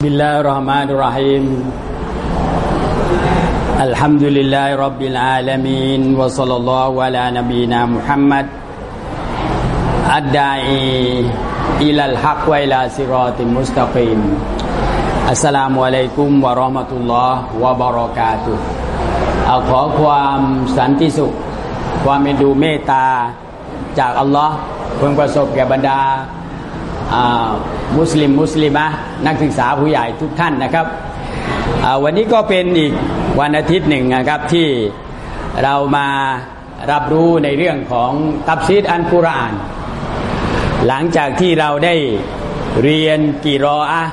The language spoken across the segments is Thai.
بسم الله الرحمن الرحيم الحمد لله رب العالمين وصلى الله على نبينا محمد الداعي إلى الحق وإلى صراط مستقيم السلام عليكم ورحمة الله وبركاته เอาขอความสันติสุข ความเมตดูเมตตาจากอัลลอฮ์เพิ่งประสบแก่บรรดา มุสลิมมุสลิมะนักศึกษาผู้ใหญ่ทุกท่านนะครับ วันนี้ก็เป็นอีกวันอาทิตย์หนึ่งนะครับที่เรามารับรู้ในเรื่องของตับซีดอันกุรอาน หลังจากที่เราได้เรียนกี่รออะ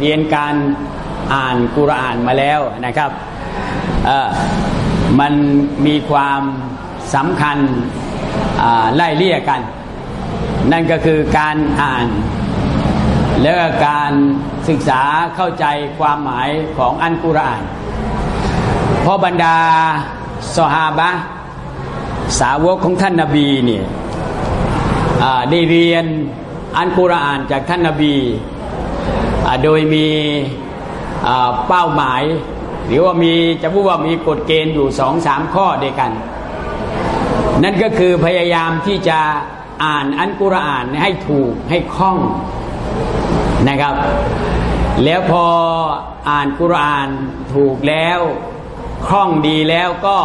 เรียนการอ่านกุรอานมาแล้วนะครับมันมีความสำคัญไล่เลี่ยกัน นั่นก็คือการอ่าน และการศึกษาเข้าใจความหมายของอันกุรอานเพราะบรรดาสหาบะสาวกของท่านนาบีเนี่ยได้เรียนอันกุรอานจากท่านนาบีโดยมีเป้าหมาย หรือว่ามีจะพูดว่ามีกฎเกณฑ์อยู่สองสามข้อเดียกัน นั่นก็คือพยายามที่จะ อ่านอันกุรอานให้ถูกให้คล่องนะครับ แล้วพออ่านกุรอานถูกแล้วคล่องดีแล้วก็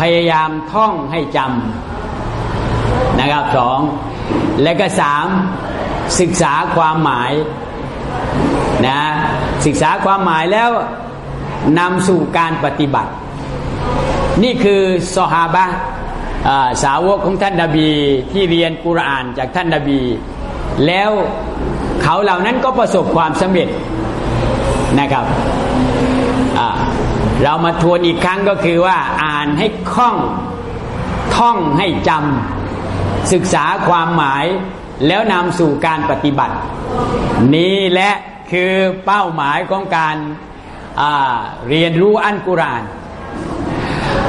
พยายามท่องให้จำนะครับสองและก็สามศึกษาความหมายนะศึกษาความหมายแล้วนำสู่การปฏิบัติ นี่คือสหาบะ สาวกของท่านนาบีที่เรียนกุรอานจากท่านนาบี แล้วเขาเหล่านั้นก็ประสบความสำเร็จนะครับเรามาทวนอีกครั้งก็คือว่าอ่านให้คล่องท่องให้จำศึกษาความหมายแล้วนำสู่การปฏิบัติ นี้และคือเป้าหมายของการเรียนรู้อันกุราน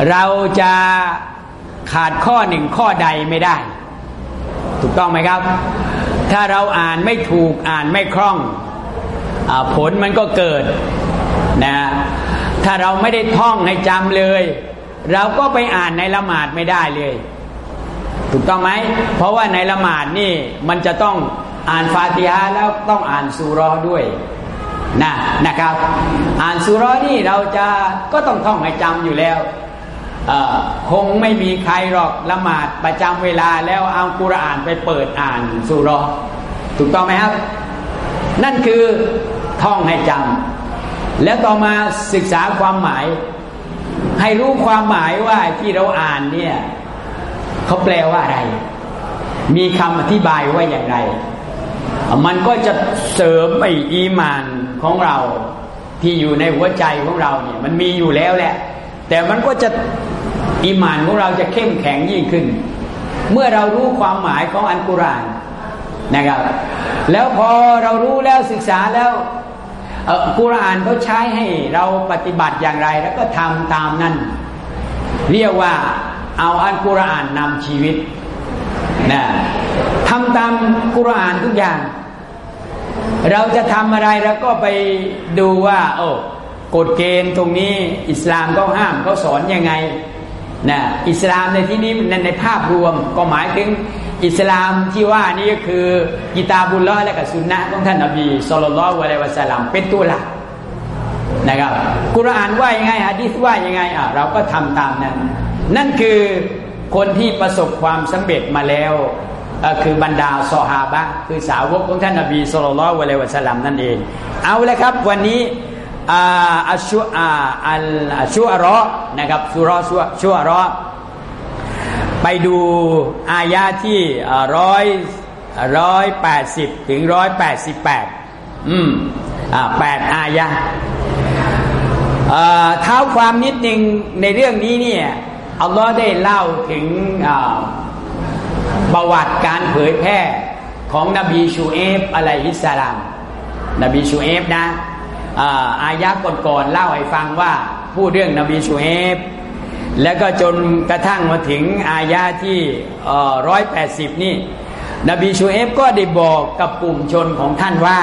เราจะ ขาดข้อหนึ่งข้อใดไม่ได้ ถูกต้องไหมครับ ถ้าเราอ่านไม่ถูกอ่านไม่คล่องอผลมันก็เกิดนะถ้าเราไม่ได้ท่องให้จำเลย เราก็ไปอ่านในละหมาดไม่ได้เลย ถูกต้องไหม เพราะว่าในละหมาดนี่มันจะต้องอ่านฟาติฮาแล้วต้องอ่านสุรอด้วยนะนะครับ อ่านสุรอนี่เราจะก็ต้องท่องให้จำอยู่แล้ว คงไม่มีใครหรอกละหมาดประจำเวลาแล้วเอากุรอานไปเปิดอ่านสุรอถูกต้องไหมครับ นั่นคือท่องให้จำแล้วต่อมาศึกษาความหมาย ให้รู้ความหมายว่าที่เราอ่านเนี่ยเขาแปลว่าอะไร มีคำอธิบายว่าอย่างไร มันก็จะเสริมไอ้อีมานของเราที่อยู่ในหัวใจของเราเนี่ยมันมีอยู่แล้วแหละ แต่มันก็จะอีมานของเราจะเข้มแข็งยิ่งขึ้น เมื่อเรารู้ความหมายของอันกุรานนะครับ แล้วพอเรารู้แล้วศึกษาแล้วกุรานเขาใช้ให้เราปฏิบัติอย่างไร แล้วก็ทำตามนั้น เรียกว่าเอาอันกุรานนำชีวิตนะทำตามกุรานทุกอย่าง เราจะทำอะไรแล้วก็ไปดูว่า โอ้ กฎเกณฑ์ตรงนี้อิสลามเขาห้ามเขาสอนยังไงนะอิสลามในที่นี้ในในภาพรวมก็หมายถึงอิสลามที่ว่านี่ก็คือกิตาบุลลอและกับสุนนะของท่านนบีสุลต่านละวะลัยวะสัลลัมเป็นตัวหลักนะครับกุรอานว่ายังไงฮะดิษว่ายังไงอะเราก็ทำตามนั้น นั่นคือคนที่ประสบความสำเร็จมาแล้วคือบรรดาซอฮาบะคือสาวกของท่านนบีสุลต่านละวะลัยวะสัลลัมนั่นเอง เอาลยครับวันนี้ อัชชุอัลชุอารอนะครับสุรอชุอารอไปดูอายาที่ร้อยร้อยแปดสิบถึงร้อยแปดสิบแปดอืมอ่าแปดอายาเท้าความนิดหนึ่งในเรื่องนี้เนี่ยอัลลอฮ์ได้เล่าถึงประวัติการเผยแพร่ของนบีชูเอฟอะลัยฮิสสลาม นบีชูเอฟนะ อายะก่อนๆเล่าให้ฟังว่าพูดเรื่องนบีชูเอฟแล้วก็จนกระทั่งมาถึงอายะที่ร้อยแปดสิบนี่ นบีชูเอฟก็ได้บอกกับกลุ่มชนของท่านว่า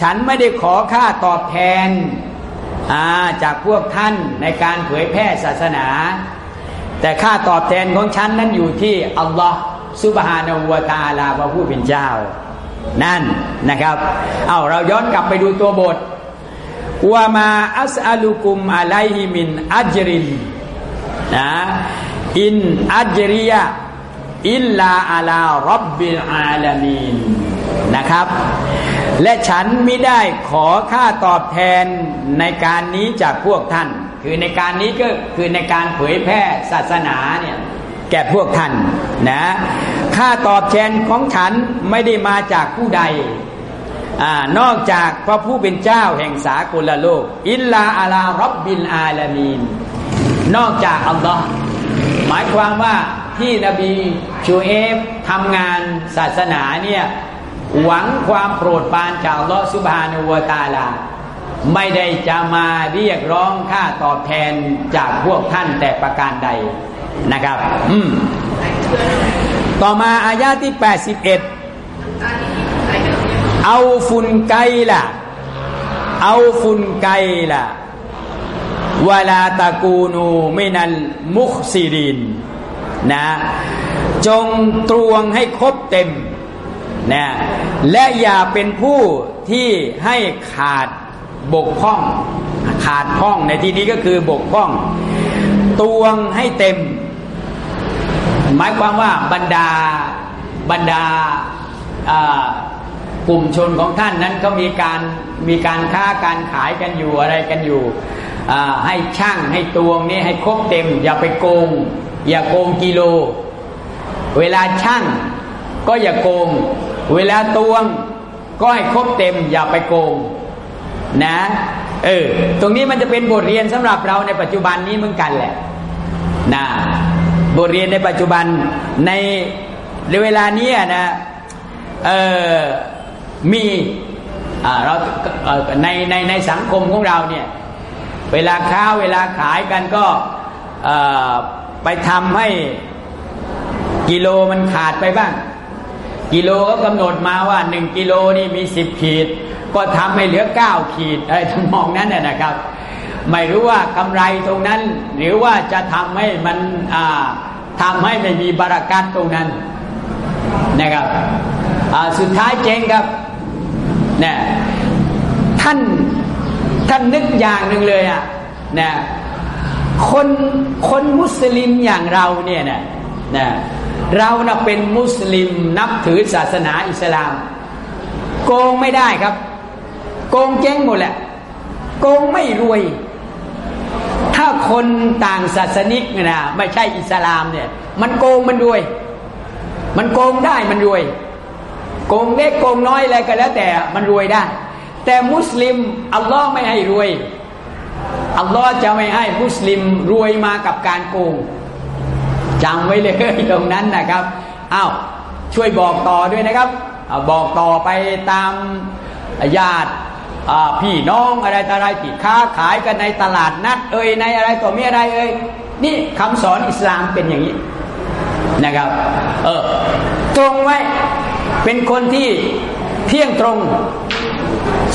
ฉันไม่ได้ขอค่าตอบแทน จากพวกท่านในการเผยแพร่ศาสนา แต่ค่าตอบแทนของฉันนั้นอยู่ที่อัลลอฮ์ซุบฮานาวตาลาพระผู้เป็นเจ้า นั่นนะครับ เอาเราย้อนกลับไปดูตัวบทว่ามาอัสอัลุกุมอะไลฮิมินอัจรินนะอินอัจริยะอิลลาอาลารับบิลอาลามีนนะครับ และฉันไม่ได้ขอค่าตอบแทนในการนี้จากพวกท่าน คือในการนี้ก็คือในการเผยแพร่ศาสนาเนี่ยแก่พวกท่านนะ ค่าตอบแทนของฉันไม่ได้มาจากผู้ใดอนอกจากพระผู้เป็นเจ้าแห่งสากลโลก อิลลาอาลารับบินอาลามีน นอกจากอัลลอฮ์หมายความว่าที่นบีชูเอฟทำงานศาสนาเนี่ยหวังความโปรดปรานจากอัลลอฮ์สุบฮานุวตาลา ไม่ได้จะมาเรียกร้องค่าตอบแทนจากพวกท่านแต่ประการใดนะครับ อืม ต่อมาอายาที่ 81 เอาฟุนไกล่ะ เอาฟุนไกล่ะวลาตะกูนูไม่นันมุขซีรินนะ จงตรวงให้ครบเต็มนะและอย่าเป็นผู้ที่ให้ขาดบกพร่อง ขาดพ้องในที่นี้ก็คือบกพร่อง ตวงให้เต็ม หมายความว่าบรรดาบรรดากลุ่มชนของท่านนั้นก็มีการมีการค้าการขายกันอยู่อะไรกันอยู่ให้ช่างให้ตวงนี่ให้ครบเต็ม อย่าไปโกง อย่าโกงกิโล เวลาช่างก็อย่าโกง เวลาตวงก็ให้ครบเต็ม อย่าไปโกงนะเออตรงนี้มันจะเป็นบทเรียนสำหรับเราในปัจจุบันนี้เหมือนกันแหละนะ บทเรียนในปัจจุบันในในเวลานี้นะเออมีเราในในในสังคมของเราเนี่ยเวลาค้าเวลาขายกันก็ไปทำให้กิโลมันขาดไปบ้าง กิโลก็กำหนดมาว่าหนึ่งกิโลนี่มีสิบขีด ก็ทำให้เหลือเก้าขีดอะไรทั้งมองนั้นนะครับ ไม่รู้ว่ากำไรตรงนั้น หรือว่าจะทำให้มันทำให้ไม่มีบารักัตตรงนั้นนะครับสุดท้ายเจงครับนี่ท่านท่านนึกอย่างหนึ่งเลยอะนะคนคนมุสลิมอย่างเราเนี่ยนะนะเรานะเป็นมุสลิมนับถือศาสนาอิสลาม โกงไม่ได้ครับ โกงเจ๊งหมดแหละโกงไม่รวย ถ้าคนต่างศาสนิกนะไม่ใช่อิสลามเนี่ย มันโกงมันรวย มันโกงได้มันรวย โกงเล็กโกงน้อยอะไรก็แล้วแต่มันรวยได้ แต่มุสลิมอัลลอฮ์ไม่ให้รวยอัลลอฮ์จะไม่ให้มุสลิมรวยมากับการโกงจำไว้เลยตรงนั้นนะครับอ้าวช่วยบอกต่อด้วยนะครับ บอกต่อไปตามญาติ พี่น้องอะไรต่ออะไรที่ค้าขายกันในตลาดนัด เอ่ยในอะไรต่อมีอะไรเอ่ยนี่คำสอนอิสลามเป็นอย่างนี้นะครับ เออตรงไว้เป็นคนที่เที่ยงตรง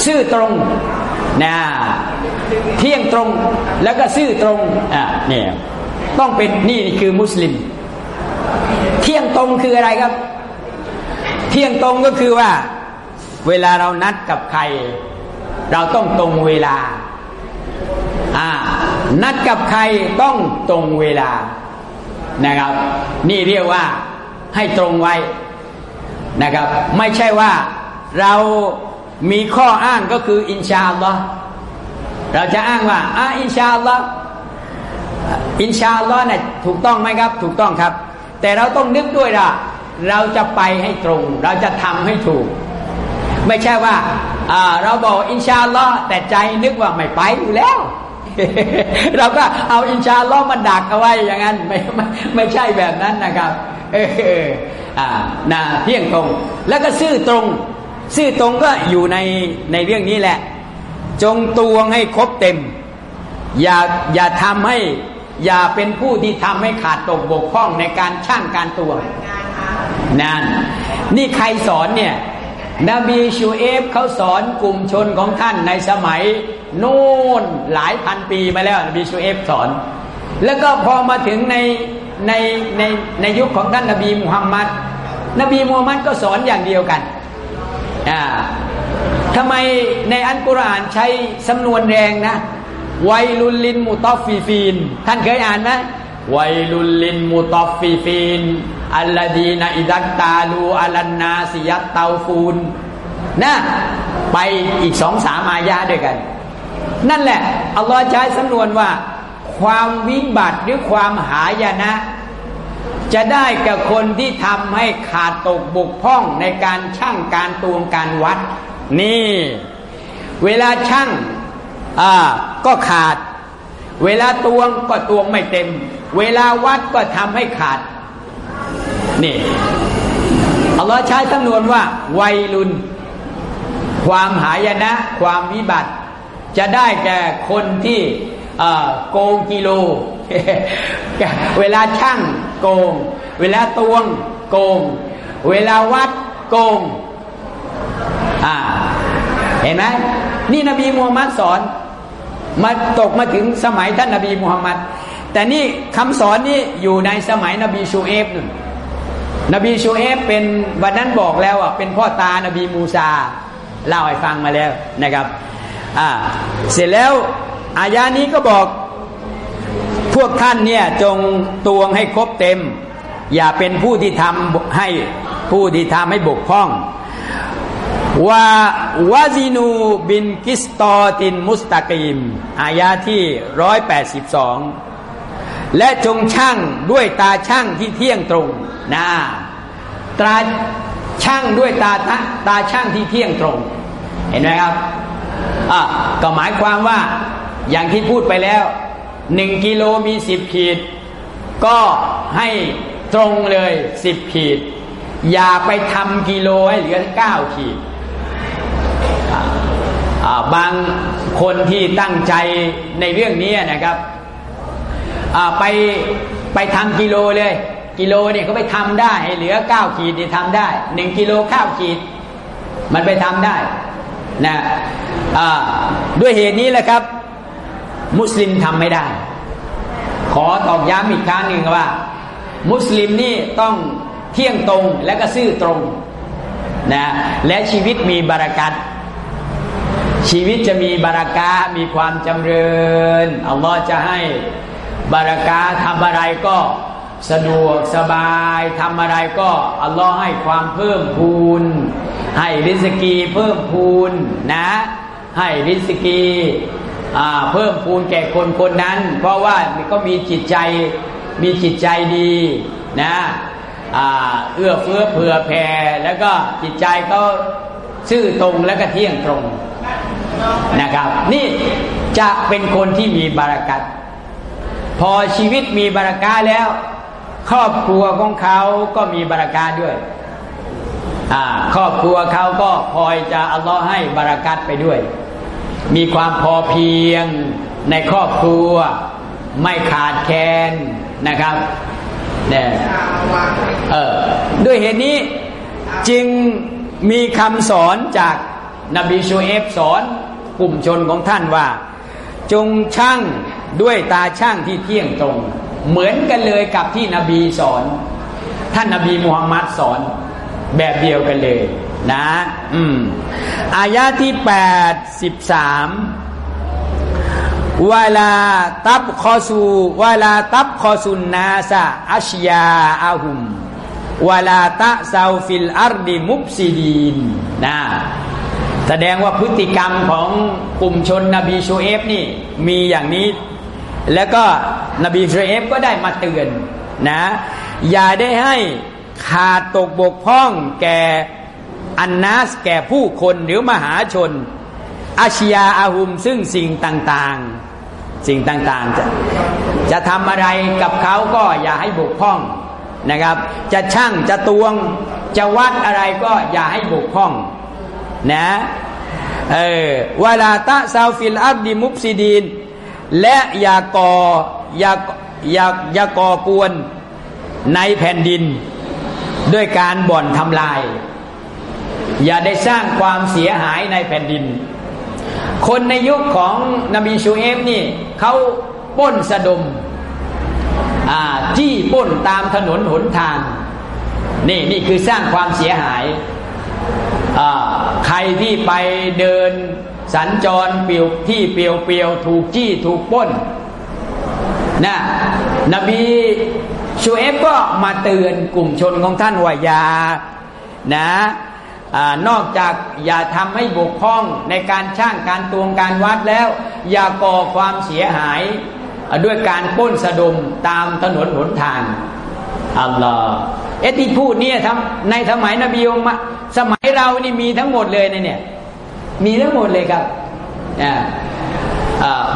ซื่อตรงนะเที่ยงตรงแล้วก็ซื่อตรงอะเนี่ยต้องเป็นนี่คือมุสลิม เที่ยงตรงคืออะไรครับ เที่ยงตรงก็คือว่า เวลาเรานัดกับใคร เราต้องตรงเวลา อ่า นัดกับใครต้องตรงเวลานะครับ นี่เรียกว่าให้ตรงไว้นะครับ ไม่ใช่ว่าเรามีข้ออ้างก็คืออินชาอัลลอฮ์เราจะอ้างว่าอ่าอินชาอัลลอฮ์อินชาอัลลอฮ์เนี่ยถูกต้องไหมครับ ถูกต้องครับ แต่เราต้องนึกด้วยละเราจะไปให้ตรง เราจะทำให้ถูก ไม่ใช่ว่าเราบอกอินชาลอแต่ใจนึกว่าไม่ไปอยู่แล้ว เราก็เอาอินชาลอฮ์มาดักเอาไว้อย่างนั้นไม่ไม่ไม่ใช่แบบนั้นนะครับ เอออ่านะเที่ยงตรง แล้วก็ซื่อตรง ซื่อตรงก็อยู่ในในเรื่องนี้แหละ จงตวงให้ครบเต็ม อย่าอย่าทำให้อย่าเป็นผู้ที่ทำให้ขาดตกบกพร่องในการช่างการตวงนั่นนี่ใครสอนเนี่ย นบีชูเอฟเขาสอนกลุ่มชนของท่านในสมัย นู่นหลายพันปีมาแล้วนบีชูเอฟสอน แล้วก็พอมาถึงในในในในยุคของท่านนบีมุฮัมมัดนบีมุฮัมมัดก็สอนอย่างเดียวกันอ่าทำไมในอัลกุรอานใช้สำนวนแรงนะوَيْلٌ لِلْمُطَفِّفِينَ ท่านเคยอ่านไหม ويل للمطففين الذين إذا اكتالوا على الناس يستوفون นะไปอีกสองสามอายาด้วยกัน นั่นแหละอัลลอฮ์ใช้สำนวนว่า ความวิบัติหรือความหายนะ จะได้กับคนที่ทำให้ขาดตกบกพร่องในการชั่งการตวงการวัด นี่ เวลาชั่งอ่าก็ขาด เวลาตวงก็ตวงไม่เต็ม เวลาวัดก็ทำให้ขาด นี่ อัลลอฮ์ใช้จำนวนว่า ไวรุน ความหายนะ ความวิบัติ จะได้แก่คนที่โกงกิโล เวลาช่างโกง เวลาตวงโกง เวลาวัดโกง อ่า เห็นไหมนี่นบีมูฮัมมัดสอน มาตกมาถึงสมัยท่านนบีมูฮัมมัด แต่นี่คำสอนนี่อยู่ในสมัยนบีชูเอฟนี่นบีชูเอฟเป็นวันนั้นบอกแล้วอะเป็นพ่อตานบีมูซาเล่าให้ฟังมาแล้วนะครับอ่าเสร็จแล้วอายานี้ก็บอกพวกท่านเนี่ยจงตวงให้ครบเต็ม อย่าเป็นผู้ที่ทำให้ผู้ที่ทำให้บกพร่องว่าวาซินูบินกิสตอตินมุสตากีมอายาที่ร้อยแปดสิบสอง และจงช่างด้วยตาช่างที่เที่ยงตรงนะตาช่างด้วยตาตาช่างที่เที่ยงตรง เห็นไหมครับอะก็หมายความว่าอย่างที่พูดไปแล้วหนึ่งกิโลมีสิบขีด ก็ให้ตรงเลยสิบขีด อย่าไปทำกิโลให้เหลือเก้าขีดบางคนที่ตั้งใจในเรื่องนี้นะครับ ไปไปทำกิโลเลย กิโลเนี่ยเขาไปทำได้เหลือเก้าขีดเนี่ยทำได้หนึ่งกิโลข้าวขีด มันไปทำได้นะด้วยเหตุนี้แหละครับ มุสลิมทำไม่ได้ ขอตอกย้ำอีกครั้งหนึ่งว่า มุสลิมนี่ต้องเที่ยงตรงและก็ซื่อตรงนะและชีวิตมีบารักัตชีวิตจะมีบารักามีความจำเริญอัลลอฮ์จะให้ บารากาทำอะไรก็สะดวกสบายทำอะไรก็อัลลอฮ์ให้ความเพิ่มพูน ให้ริสกีเพิ่มพูนนะ ให้ริสกีเพิ่มพูนแก่คนคนนั้น เพราะว่าก็มีจิตใจมีจิตใจดีนะเอื้อเฟื้อเผื่อแผ่แล้วก็จิตใจเขาซื่อตรงและก็เที่ยงตรงนะครับ นี่จะเป็นคนที่มีบารักัต พอชีวิตมีบารักาแล้ว ครอบครัวของเขาก็มีบารักาด้วยครอบครัวเขาก็พลอยจะอัลลอฮ์ให้บารักัตไปด้วย มีความพอเพียงในครอบครัวไม่ขาดแคลนนะครับเนี่ยเออด้วยเหตุนี้จึงมีคำสอนจากนบีชูเอฟสอนกลุ่มชนของท่านว่า จงช่าง ด้วยตาช่างที่เที่ยงตรง เหมือนกันเลยกับที่นบีสอน ท่านนบีมุฮัมมัดสอนแบบเดียวกันเลยนะ อืม อายาที่แปดสิบสามولا تبخسوا ولا تبخسوا الناس أشياءهم ولا تعثوا في الأرض مفسدين นะแสดงว่าพฤติกรรมของกลุ่มชนนบีชูเอฟนี่ มีอย่างนี้ แล้วก็นบีชูเอฟก็ได้มาเตือนนะ อย่าได้ให้ขาดตกบกพร่องแก่อันนัสแก่ผู้คนหรือมหาชน อาชยาอาหุมซึ่งสิ่งต่างๆ สิ่งต่างๆ จะจะทำอะไรกับเขาก็อย่าให้บกพร่องนะครับ จะช่างจะตวงจะวัดอะไรก็อย่าให้บกพร่องนะเออ ولا تعثوا في الأرض مفسدين และอย่าก่ออย่าอย่าอย่าก่อกวนในแผ่นดิน ด้วยการบ่อนทำลาย อย่าได้สร้างความเสียหายในแผ่นดิน คนในยุคของนบีชูเอฟนี่เขาปล้นสะดมจี้ปล้นตามถนนหนทาง นี่นี่คือสร้างความเสียหาย ใครที่ไปเดิน สัญจรเปียวที่เปียวเปียวถูกจี้ถูกป้นนะนบีชูเอฟก็มาเตือนกลุ่มชนของท่านว่ายานะอนอกจากอย่าทำให้บกพร่องในการช่างการตวงการวัดแล้ว อย่าก่อความเสียหายด้วยการป้นสะดมตามถนนหนทางอัลลอฮ์เอที่พูดเนี่ยทำในสมัยนบีอมะสมัยเรานี่มีทั้งหมดเลยนเนี่ย มีทั้งหมดเลยครับ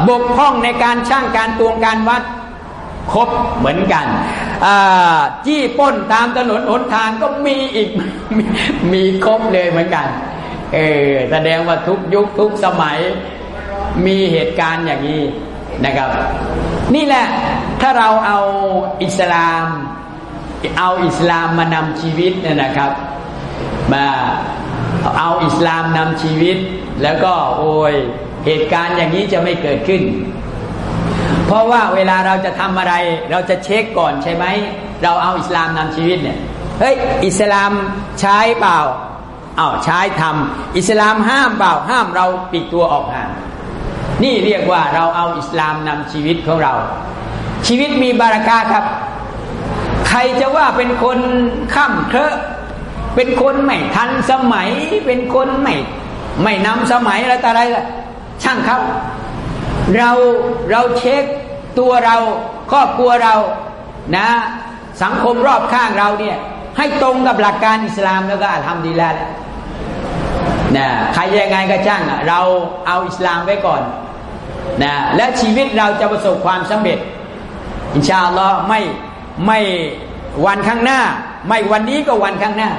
บกพร่องในการช่างการตวงการวัดครบเหมือนกันจี้ป้นตามถนนหนทางก็มีอีกมมีครบเลยเหมือนกัน เออแสดงว่าทุกยุคทุกสมัยมีเหตุการณ์อย่างนี้นะครับ นี่แหละถ้าเราเอาอิสลาม เอาอิสลามมานำชีวิตเนี่ยนะครับ มา เอาอิสลามนำชีวิต แล้วก็โอยเหตุการณ์อย่างนี้จะไม่เกิดขึ้น เพราะว่าเวลาเราจะทำอะไร เราจะเช็คก่อนใช่ไหม เราเอาอิสลามนำชีวิตเนี่ยเฮ้ยอิสลามใช้เปล่าอาใช้ทำอิสลามห้ามเปล่าห้ามเราปิดตัวออกห่างนี่เรียกว่าเราเอาอิสลามนำชีวิตของเรา ชีวิตมีบารักาครับ ใครจะว่าเป็นคนข้ามเคอะ เป็นคนไม่ทันสมัย เป็นคนไม่ไม่นำสมัยอะไรต่ออะไรล่ะช่างเขาเราเราเช็คตัวเราครอบครัวเรานะ สังคมรอบข้างเราเนี่ย ให้ตรงกับหลักการอิสลามแล้วก็ทำดีแล้วนะใครยังไงก็ช่างเราเอาอิสลามไว้ก่อนนะและชีวิตเราจะประสบความสำเร็จ อินชาอัลลอฮ์ไม่ไม่วันข้างหน้า ไม่วันนี้ก็วันข้างหน้า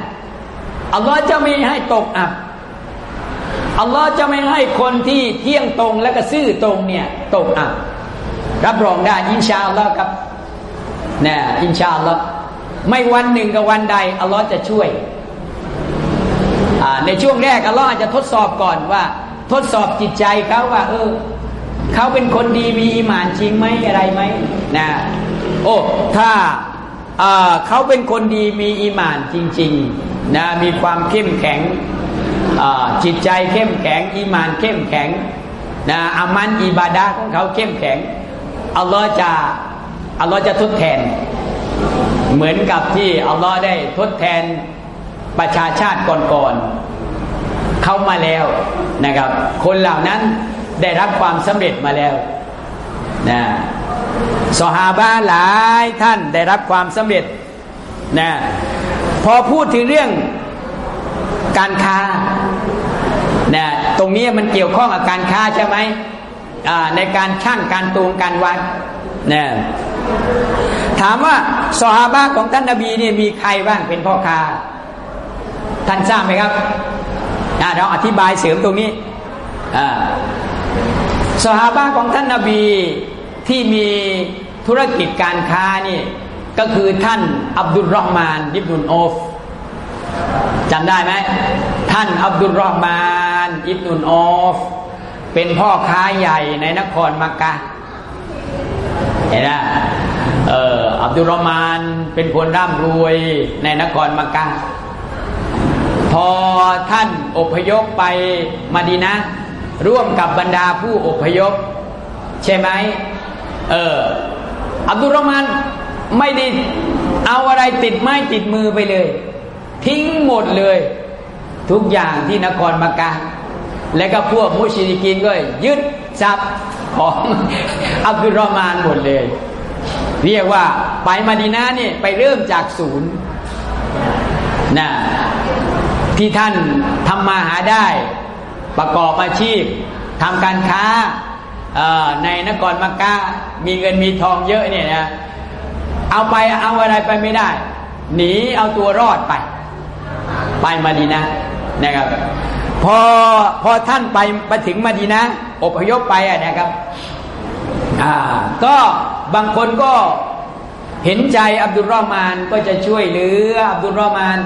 อัลลอฮ์จะไม่ให้ตกอับอัลลอฮ์จะไม่ให้คนที่เที่ยงตรงและก็ซื่อตรงเนี่ยตกอับรับรองได้อินชาอัลลอฮ์ครับนะอินชาอัลลอฮ์ไม่วันหนึ่งกับวันใดอัลลอฮ์จะช่วยในช่วงแรกอัลลอฮ์อาจจะทดสอบก่อนว่า ทดสอบจิตใจเขาว่า เออเขาเป็นคนดีมีอิมานจริงไหมอะไรไหมนะโอ้ถ้าเขาเป็นคนดีมีอิมานจริง ๆ นะมีความเข้มแข็งจิตใจเข้มแข็งอีมานเข้มแข็งนะอามันอิบาดาของเขาเข้มแข็งอัลลอฮ์จะอัลลอฮ์จะทดแทน เหมือนกับที่อัลลอฮ์ได้ทดแทนประชาชาติก่อนๆเข้ามาแล้วนะครับ คนเหล่านั้นได้รับความสำเร็จมาแล้วนะสหาบาหลายท่านได้รับความสำเร็จนะ พอพูดถึงเรื่องการค้านะตรงนี้มันเกี่ยวข้องกับการค้าใช่ไหมในการช่างการตวงการวัดนะถามว่าสหาบะของท่านนาบีเนี่ยมีใครบ้างเป็นพ่อค้า ท่านทราบไหมครับเราอธิบายเสริมตรงนี้สหาบะของท่านนาบีที่มีธุรกิจการค้านี่ ก็คือท่านอับดุลรอฮ์มานยิบนุนโอฟจำได้ไหมท่านอับดุลรอฮ์มานอิบนุนอฟเป็นพ่อค้าใหญ่ในนครมักกะเห็นไหมเอออับดุลรอฮ์มานเป็นคนร่ำรวยในนครมักกะพอท่านอพยพไปมาดีนะ ร่วมกับบรรดาผู้อพยพ ใช่ไหมเอออับดุลรอฮ์มาน ไม่ได้เอาอะไรติดไม้ติดมือไปเลย ทิ้งหมดเลย ทุกอย่างที่นครมักกะ และก็พวกมุชิริกินก็ยึดทรัพย์ของอับดุลรอมานหมดเลย เรียกว่าไปมาดีนาเนี่ยไปเริ่มจากศูนย์นะที่ท่านทำมาหาได้ประกอบอาชีพทำการค้าในนครมักกะมีเงินมีทองเยอะเนี่ยนะ เอาไปเอาอะไรไปไม่ได้ หนีเอาตัวรอดไป ไปมาดีนะนะครับ พอพอท่านไปมาถึงมาดีนะอพยพไปอะนะครับอ่าก็บางคนก็เห็นใจอับดุลรอมานก็จะช่วยเหลืออับดุลรอมาน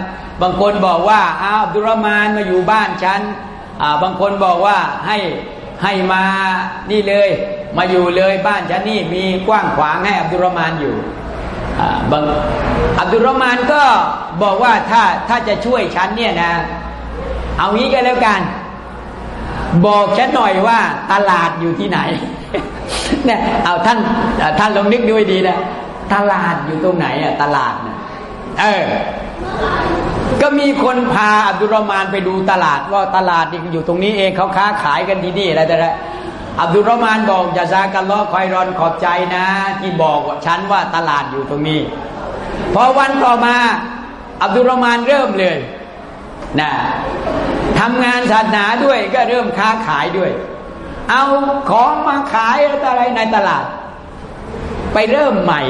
บางคนบอกว่าอ้าวอับดุลรามานมาอยู่บ้านฉันอ่าบางคนบอกว่าให้ให้มานี่เลย มาอยู่เลยบ้านฉันนี่มีกว้างขวางให้อับดุลรามานอยู่ บางอับดุลรามานก็บอกว่าถ้าถ้าจะช่วยฉันเนี่ยนะ เอางี้ก็แล้วกัน บอกฉันหน่อยว่าตลาดอยู่ที่ไหนเนี่ยเอาท่านท่านลองนึกดูให้ดีนะตลาดอยู่ตรงไหนอะตลาดนะเออ ก็มีคนพาอับดุลรามานไปดูตลาดว่าตลาดนี่อยู่ตรงนี้เองเขาค้าขายกันที่นี่อะไรแต่ละ อับดุลรามานบอกจะซากันล้อคอยรอนขอบใจนะ ที่บอกฉันว่าตลาดอยู่ตรงนี้ พอวันต่อมาอับดุลรามานเริ่มเลยนะทำงานศาสนาด้วยก็เริ่มค้าขายด้วย เอาของมาขายอะไรในตลาด ไปเริ่มใหม่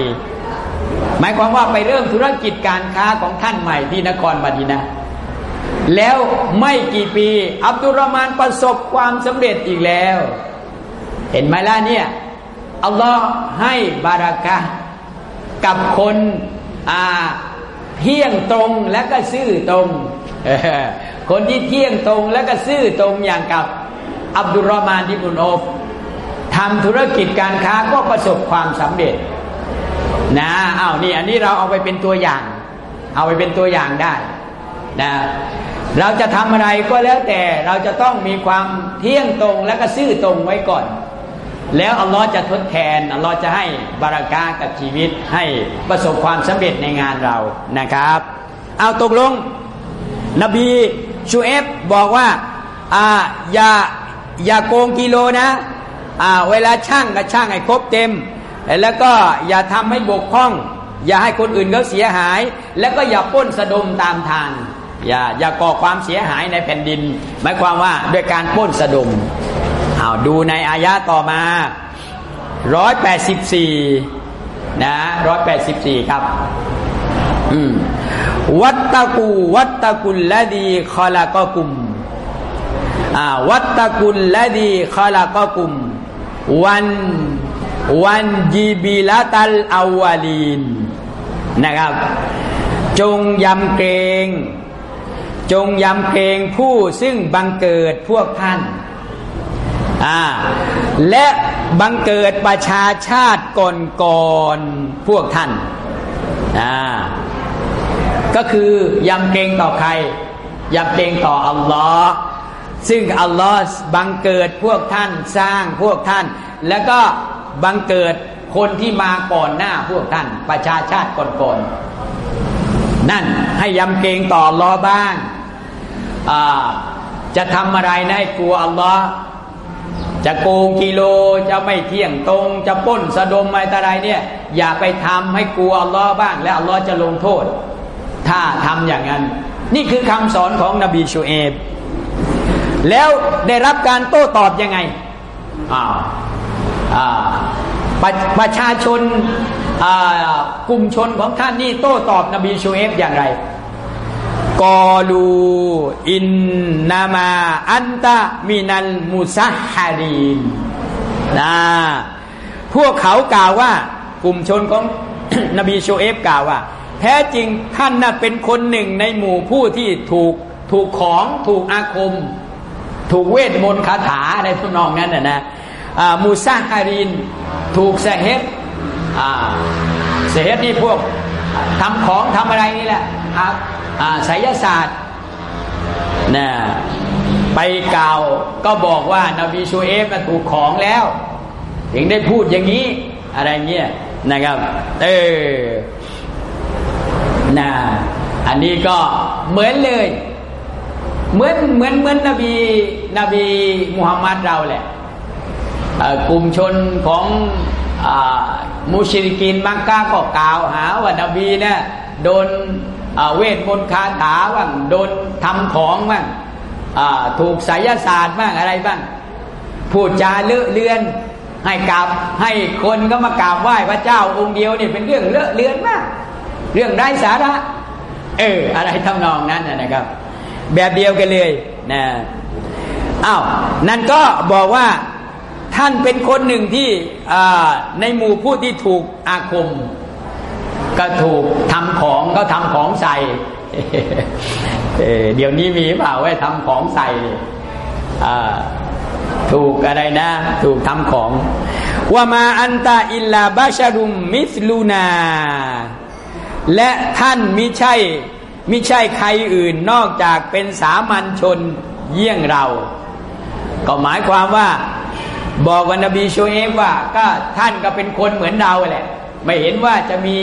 หมายความว่าไปเริ่มธุรกิจการค้าของท่านใหม่ที่นครมาดีนาแล้วไม่กี่ปี อับดุลรามานประสบความสำเร็จอีกแล้ว เห็นไหมล่ะเนี่ยอัลลอฮ์ให้บารักะกับคนอ่าเที่ยงตรงและก็ซื่อตรง คนที่เที่ยงตรงและก็ซื่อตรงอย่างกับอับดุลรามานดิบุนโอฟทำธุรกิจการค้าก็ประสบความสำเร็จนะอ้าวนี่อันนี้เราเอาไปเป็นตัวอย่าง เอาไปเป็นตัวอย่างได้นะเราจะทำอะไรก็แล้วแต่เราจะต้องมีความเที่ยงตรงและก็ซื่อตรงไว้ก่อน แล้วอัลลอฮ์จะทดแทนอัลลอฮ์จะให้บารากากับชีวิตให้ประสบความสำเร็จในงานเรานะครับ เอาตกลง นบีชูเอฟบอกว่าอ่าอย่าอย่าโกงกิโลนะอ่าเวลาช่างก็ช่างให้ครบเต็ม แล้วก็อย่าทำให้บกพร่อง อย่าให้คนอื่นเขาเสียหาย แล้วก็อย่าป้นสะดมตามทางอย่าอย่าก่อความเสียหายในแผ่นดิน หมายความว่าด้วยการป้นสะดม เอาดูในอายะต่อมาร้อยแปดสิบสี่นะร้อยแปดสิบสี่ครับ อืมวัตตะกูวัตตะกุลละดีคอลากกุมอ่าวัตตะกุลละดีคอลากกุม วันวันจีบิลตัลอาวาลีนนะครับ จงยำเกรง จงยำเกรงผู้ซึ่งบังเกิดพวกท่าน อ่าและบังเกิดประชาชาติก่อนๆพวกท่านอ่าก็คือยำเกรงต่อใครยำเกรงต่ออัลลอฮ์ซึ่งอัลลอฮ์บังเกิดพวกท่านสร้างพวกท่าน แล้วก็บังเกิดคนที่มาก่อนหน้าพวกท่าน ประชาชาติก่อนๆนั่นให้ยำเกรงต่ออัลลอฮ์บ้างจะทำอะไรนะให้กลัวอัลลอฮ์ จะโกงกิโลจะไม่เที่ยงตรง จะป้นสะดมอะไรต่อะไรเนี่ย อย่าไปทำให้กลัวอัลลอฮ์บ้าง แล้วอัลลอฮ์จะลงโทษ ถ้าทำอย่างนั้น นี่คือคำสอนของนบีชูเอฟแล้วได้รับการโต้ตอบยังไงอ้าวประประชาชนกลุ่มชนของท่านนี่โต้ตอบนบีชูเอฟอย่างไร قالوا إنما أنت من المسحرين นะพวกเขากล่าวว่ากลุ่มชนของนบีโชเอฟกล่าวว่า แท้จริงท่านน่ะเป็นคนหนึ่งในหมู่ผู้ที่ถูกถูกของถูกอาคม ถูกเวทมนต์คาถาในทุนองนั้นนะนะมูซาฮาริน ถูกเสเฮตเสเฮตนี่พวกทำของทำอะไรนี่แหละ ไสยศาสตร์นะไปกล่าวก็บอกว่านาบีชูเอฟมันถูกของแล้ว ถึงได้พูดอย่างนี้ อะไรเงี้ยนะครับ เออนะอันนี้ก็เหมือนเลย เหมือนเหมือนเหมือนนบีนบีมุฮัมมัดเราแหละกลุ่มชนของมุชริกินมักกะก็กล่าวหาว่านาบีเนี่ยโดน เวทมนต์คาถาบ้างโดนทำของบ้างถูกไสยศาสตร์บ้างอะไรบ้างพูดจาเลอะเลือน ให้กราบให้คนก็มากราบไหว้พระเจ้าองค์เดียวเนี่ยเป็นเรื่องเลอะเลือนมาก เรื่องไร้สาระเอออะไรทำนองนั้นนะครับ แบบเดียวกันเลยนะอ้าวนั่นก็บอกว่าท่านเป็นคนหนึ่งที่ในหมู่ผู้ที่ถูกอาคม ก็ถูกทำของก็ทำของใส่เดี๋ยวนี้มีเปล่าไว้ทำของใส่ถูกอะไรนะ ถูกทำของว่ามาอันตาอิลลาบาชารุมมิสลูนา และท่านมิใช่มิใช่ใครอื่นนอกจากเป็นสามัญชนเยี่ยงเรา ก็หมายความว่า บอกวันนบีโชเอฟว่าก็ท่านก็เป็นคนเหมือนเราแหละ ไม่เห็นว่าจะมี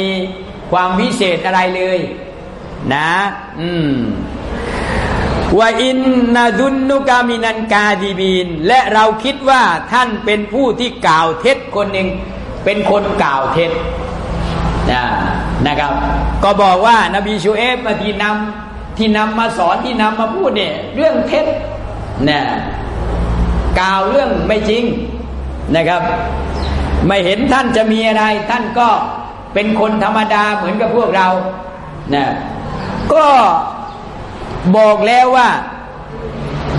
ความวิเศษอะไรเลยนะ อืมว่าอินนาดุนนุกามินันกาดีบีน และเราคิดว่าท่านเป็นผู้ที่กล่าวเท็จคนหนึ่งเป็นคนกล่าวเท็จนะนะครับ ก็บอกว่านบีชูเอฟมาที่นำที่นำมาสอนที่นำมาพูดเนี่ยเรื่องเท็จนะกล่าวเรื่องไม่จริงนะครับ ไม่เห็นท่านจะมีอะไร ท่านก็เป็นคนธรรมดาเหมือนกับพวกเรานะก็บอกแล้วว่า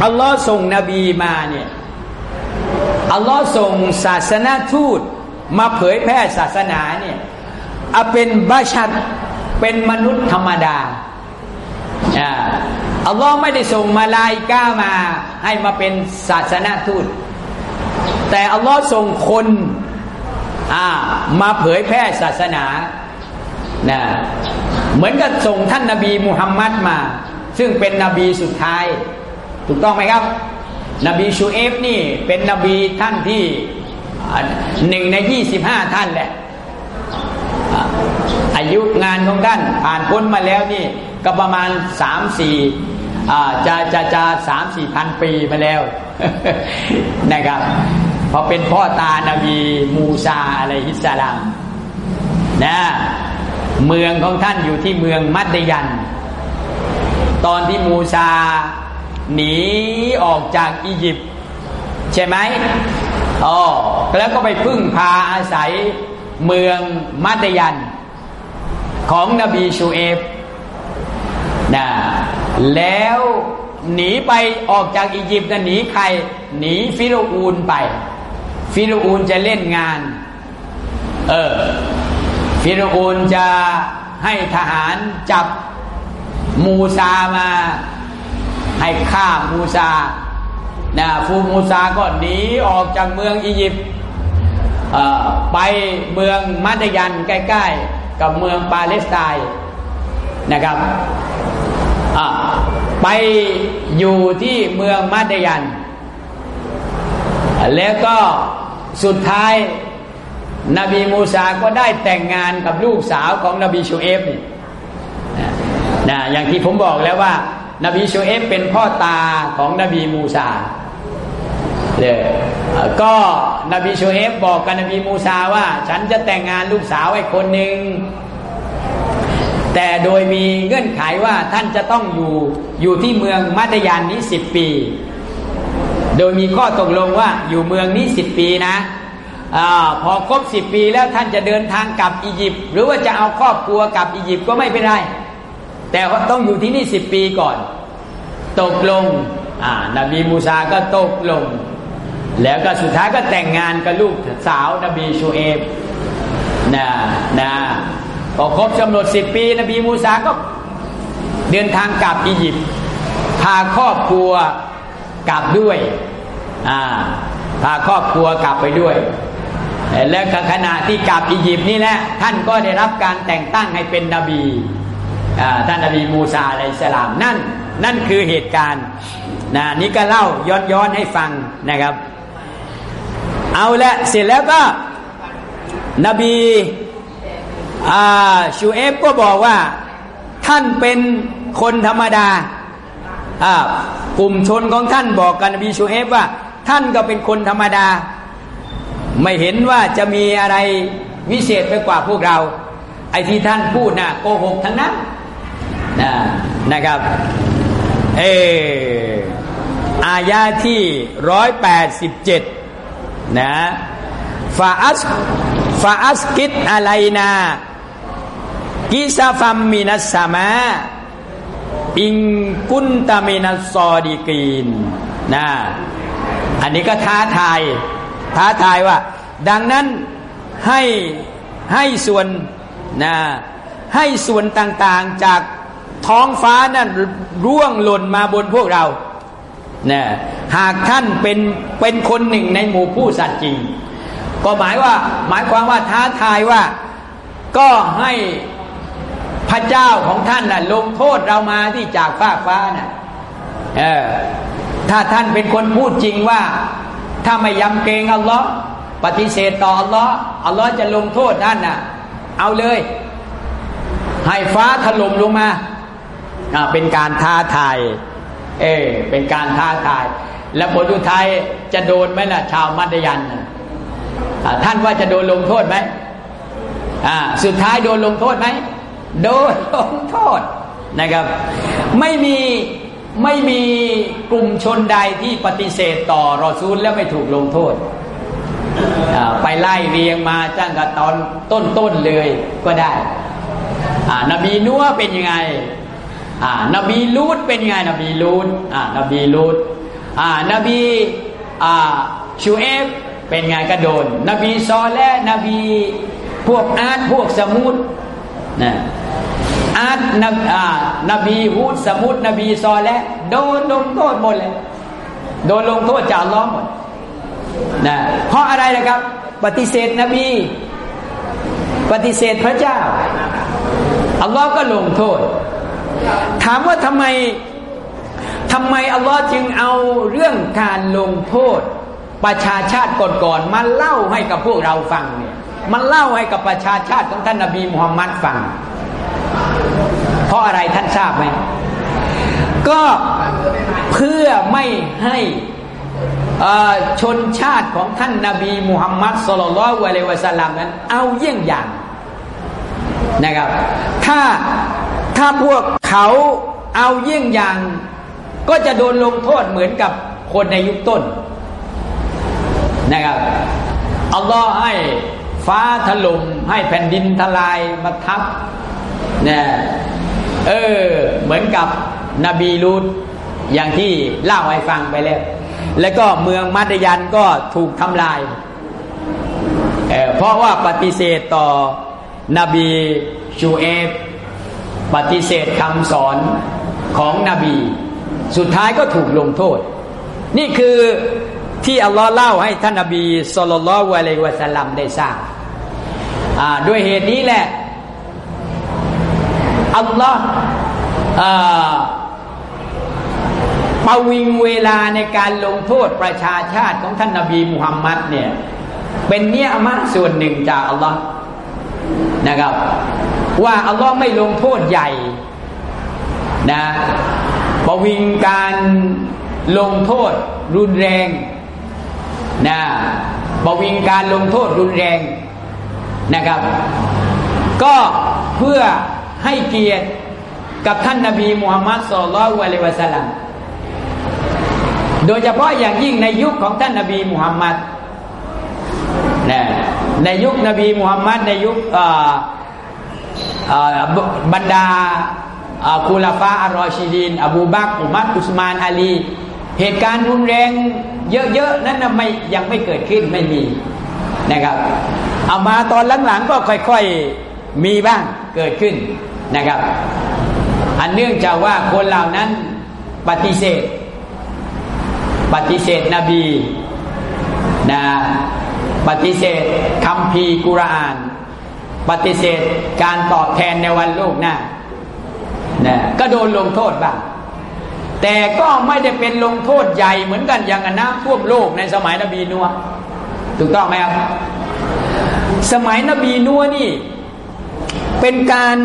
อัลลอฮ์ส่งนบีมาเนี่ยอัลลอฮ์ส่งศาสนาทูตมาเผยแพร่ศาสนาเนี่ยอาเป็นบาชัดเป็นมนุษย์ธรรมดาอัลลอฮ์ไม่ได้ส่งมาลายก้ามาให้มาเป็นศาสนาทูต แต่อัลลอฮ์ส่งคน มาเผยแพร่ศาสนานะเหมือนกับส่งท่านนาบีมุฮัมมัดมา ซึ่งเป็นนบีสุดท้าย ถูกต้องไหมครับ นบีชูเอฟนี่เป็นนบีท่านที่หนึ่งในยี่สิบห้าท่านแหละ อายุงานของท่านผ่านพ้นมาแล้วนี่ ก็ประมาณสามสี่จะจะจะสามสี่พันปีมาแล้วนะครับ เพราะเป็นพ่อตานาบีมูซาอะไรฮิสลามนะเมืองของท่านอยู่ที่เมืองมัดยัน ตอนที่มูซาหนีออกจากอียิปต์ใช่ไหมอ๋อแล้วก็ไปพึ่งพาอาศัยเมืองมัดยัน ของนบีชูเอฟนะแล้วหนีไปออกจากอียิปต์นะหนีใคร หนีฟิโรอูนไป ฟิโรอูนจะเล่นงาน เออ ฟิโรอูนจะให้ทหารจับมูซามา ให้ฆ่ามูซานะฟูมูซาก็หนีออกจากเมืองอียิปต์ไปเมืองมัดยันใกล้ๆ กับเมืองปาเลสไตน์นะครับไปอยู่ที่เมืองมัดยัน แล้วก็สุดท้ายนบีมูซาก็ได้แต่งงานกับลูกสาวของนบีชูเอฟนี่นะอย่างที่ผมบอกแล้วว่า นบีชูเอฟเป็นพ่อตาของนบีมูซาเลยก็นบีชูเอฟบอกกับนบีมูซาว่า ฉันจะแต่งงานลูกสาวไอ้คนหนึ่งแต่โดยมีเงื่อนไขว่าท่านจะต้องอยู่อยู่ที่เมืองมัดยันนี้สิบปี โดยมีข้อตกลงว่าอยู่เมืองนี้สิบปีนะอพอครบสิบปีแล้วท่านจะเดินทางกลับอียิปต์หรือว่าจะเอาครอบครัวกลับอียิปต์ก็ไม่เป็นไร แต่ต้องอยู่ที่นี่สิบปีก่อน ตกลงนบีมูซาก็ตกลง แล้วก็สุดท้ายก็แต่งงานกับลูกสาวนบีชูเอฟนะนะพอครบกำหนดสิบปี นบีมูซาก็เดินทางกลับอียิปต์พาครอบครัว กลับด้วยอ่าพาครอบครัวกลับไปด้วย และขณะที่กลับอียิปต์นี่แหละท่านก็ได้รับการแต่งตั้งให้เป็นนบีท่านนบีมูซาอะลัยสลามนั่นนั่นคือเหตุการณ์นะนี่ก็เล่าย้อนย้อนให้ฟังนะครับ เอาละเสร็จแล้วก็นบีชูเอฟก็บอกว่าท่านเป็นคนธรรมดา กลุ่มชนของท่านบอกกันบีชูเอฟว่า ท่านก็เป็นคนธรรมดา ไม่เห็นว่าจะมีอะไรวิเศษไปกว่าพวกเรา ไอ้ที่ท่านพูดนะ่ะโกหกทั้งนั้นนะนะครับ เอออายาที่ร้อยแปดสิบเจ็ดนะฟาอัสฟาอัสกิดอะไรนากิซาฟัมมินัสสมา อิงกุนตามินัสซอดีกีนนะอันนี้ก็ท้าทาย ท้าทายว่า ดังนั้นให้ให้ส่วนนะให้ส่วนต่างๆจากท้องฟ้านั่นร่วงหล่นมาบนพวกเรานะหากท่านเป็นเป็นคนหนึ่งในหมู่ผู้สัตว์จริง ก็หมายว่าหมายความว่าท้าทายว่าก็ให้ พระเจ้าของท่านน่ะลงโทษเรามาที่จากฟ้าฟ้าน่ะเออถ้าท่านเป็นคนพูดจริงว่า ถ้าไม่ยำเกรงอัลลอฮ์ปฏิเสธต่ออัลลอฮ์อัลลอฮ์จะลงโทษท่านน่ะ เอาเลย ให้ฟ้าถล่มลงมาเป็นการท้าทาย เออเป็นการท้าทาย แล้วผลสุดท้ายจะโดนไหมล่ะ ชาวมัตยันท่านว่าจะโดนลงโทษไหมอ่าสุดท้ายโดนลงโทษไหม โดนลงโทษนะครับ ไม่มีไม่มีกลุ่มชนใดที่ปฏิเสธต่อรอซูลแล้วไม่ถูกลงโทษ ไปไล่เรียงมาตั้งแต่ตอนต้นๆเลยก็ได้นบีนัวเป็นยังไงนบีลูดเป็นยังไงนบีลูดนบีลูดนบีชูเอฟเป็นไงก็โดน นบีซอและนบีพวกอาร์ตพวกสมุดนะ อาร์ตนนบีฮูดสมุดนบีซอและโดนลงโทษหมดเลย โดนลงโทษจากล้อมหมดนะเพราะอะไรนะครับ ปฏิเสธนบี ปฏิเสธพระเจ้าอัลลอฮ์ก็ลงโทษ ถามว่าทำไมทำไมอัลลอฮ์จึงเอาเรื่องการลงโทษ ประชาชาติก่อนๆมาเล่าให้กับพวกเราฟังเนี่ยมันเล่าให้กับประชาชาติของท่านนบีมุฮัมมัดฟัง เพราะอะไรท่านทราบไหม ก็เพื่อไม่ให้ชนชาติของท่านนบีมุฮัมมัดสลลัลวะเลวะสลามนั้น เอาเยี่ยงอย่างนะครับ ถ้าถ้าพวกเขาเอาเยี่ยงอย่าง ก็จะโดนลงโทษเหมือนกับคนในยุคต้นนะครับอัลลอฮ์ให้ฟ้าถล่มให้แผ่นดินทลายมาทับ นี่ยเออ เหมือนกับนบีลูดอย่างที่เล่าให้ฟังไปแล้ว แล้วก็เมืองมัดยันก็ถูกทำลายเเพราะว่าปฏิเสธต่อนบีชูเอฟปฏิเสธคำสอนของนบี สุดท้ายก็ถูกลงโทษ นี่คือที่อัลลอฮ์เล่าให้ท่านนบีสุลต่านวะเลวะสลลัมได้ทราบด้วยเหตุนี้แหละ อัลลอฮ์ประวิงเวลาในการลงโทษประชาชาติของท่านนาบีมุฮัมมัดเนี่ยเป็นเนี้ยมาส่วนหนึ่งจากอัลลอฮ์นะครับ ว่าอัลลอฮ์ไม่ลงโทษใหญ่นะประวิงการลงโทษรุนแรงนะประวิงการลงโทษรุนแรงนะครับ ก็เพื่อ ให้เกียรติกับท่านนาบีมุฮัมมัดสุลลัลวะลัยวะสลัมโดยเฉพาะอย่างยิ่งในยุคของท่านนาบีมุฮัมมัดนะในยุคนบีมุฮัมมัดในยุคบรรดาคูลาฟาอัลรอชิดีนอบูบักอุมัดอุสมานอาลี เหตุการณ์รุนแรงเยอะๆ นั้นไม่ยังไม่เกิดขึ้นไม่มีนะครับ เอามาตอนหลังๆก็ค่อยๆ มีบ้างเกิดขึ้น นะครับ อันเนื่องจากว่าคนเหล่านั้นปฏิเสธ ปฏิเสธนบีนะปฏิเสธคำพีกุราน ปฏิเสธการตอบแทนในวันโลกหน้านะก็โดนลงโทษบ้างแต่ก็ไม่ได้เป็นลงโทษใหญ่เหมือนกันอย่างน้ำท่วมโลกในสมัยนบีนัวถูกต้องไหมครับ สมัยนบีนัวนี่ เป็นการ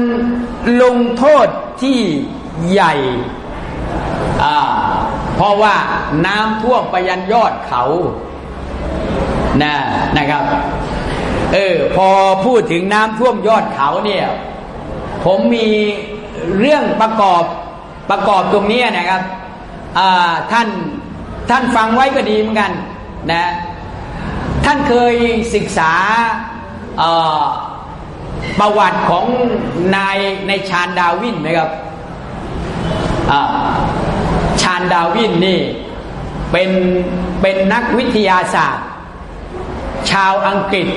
ลงโทษที่ใหญ่ เพราะว่าน้ำท่วมไปยันยอดเขานะนะครับ เออพอพูดถึงน้ำท่วมยอดเขาเนี่ย ผมมีเรื่องประกอบประกอบตรงนี้นะครับท่านท่านฟังไว้ก็ดีเหมือนกันนะ ท่านเคยศึกษา ประวัติของนายในชาญดาวินไหมครับชาญดาวินนี่เป็นเป็นนักวิทยาศาสตร์ ชาวอังกฤษ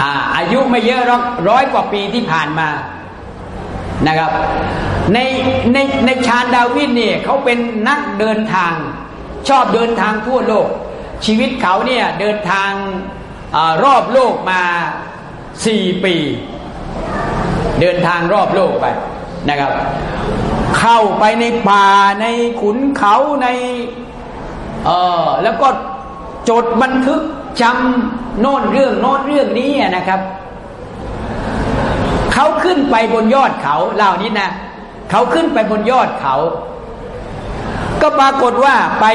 อาอายุไม่เยอะหรอกร้อยกว่าปีที่ผ่านมานะครับ ในในในชาญดาวิดเนี่ยเขาเป็นนักเดินทาง ชอบเดินทางทั่วโลก ชีวิตเขาเนี่ยเดินทางอรอบโลกมา สี่ปี เดินทางรอบโลกไปนะครับ เข้าไปในป่าในขุนเขาในเออแล้วก็จดบันทึกจำโน่นเรื่องโน่นเรื่องนี้นะครับเขาขึ้นไปบนยอดเขาเหล่านี้นะเขาขึ้นไปบนยอดเขา ก็ปรากฏว่าไป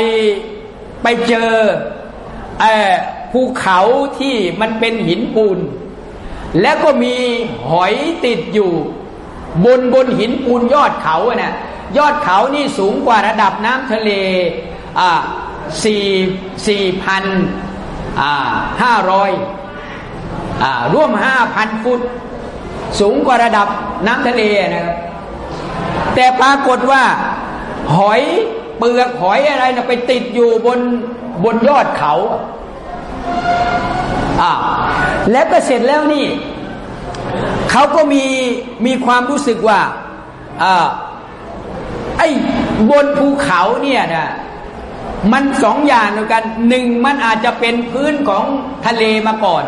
ไปเจอภูเขาที่มันเป็นหินปูน แล้วก็มีหอยติดอยู่ บนบนหินปูนยอดเขาเนะ่ะยอดเขานี่สูงกว่าระดับน้ำทะเลอ่าสี่สี่พันอ่าห้าร้อยอ่าร่วมห้าพันฟุต สูงกว่าระดับน้ำทะเลนะครับแต่ปรากฏว่า หอยเปลือกหอยอะไรนะไปติดอยู่บนบนยอดเขาอ่า แล้วก็เสร็จแล้วนี่เขาก็มีมีความรู้สึกว่าอ่ไอ้บนภูเขาเนี่ยนะมันสองอย่างเดียวกันหนึ่งมันอาจจะเป็นพื้นของทะเลมาก่อน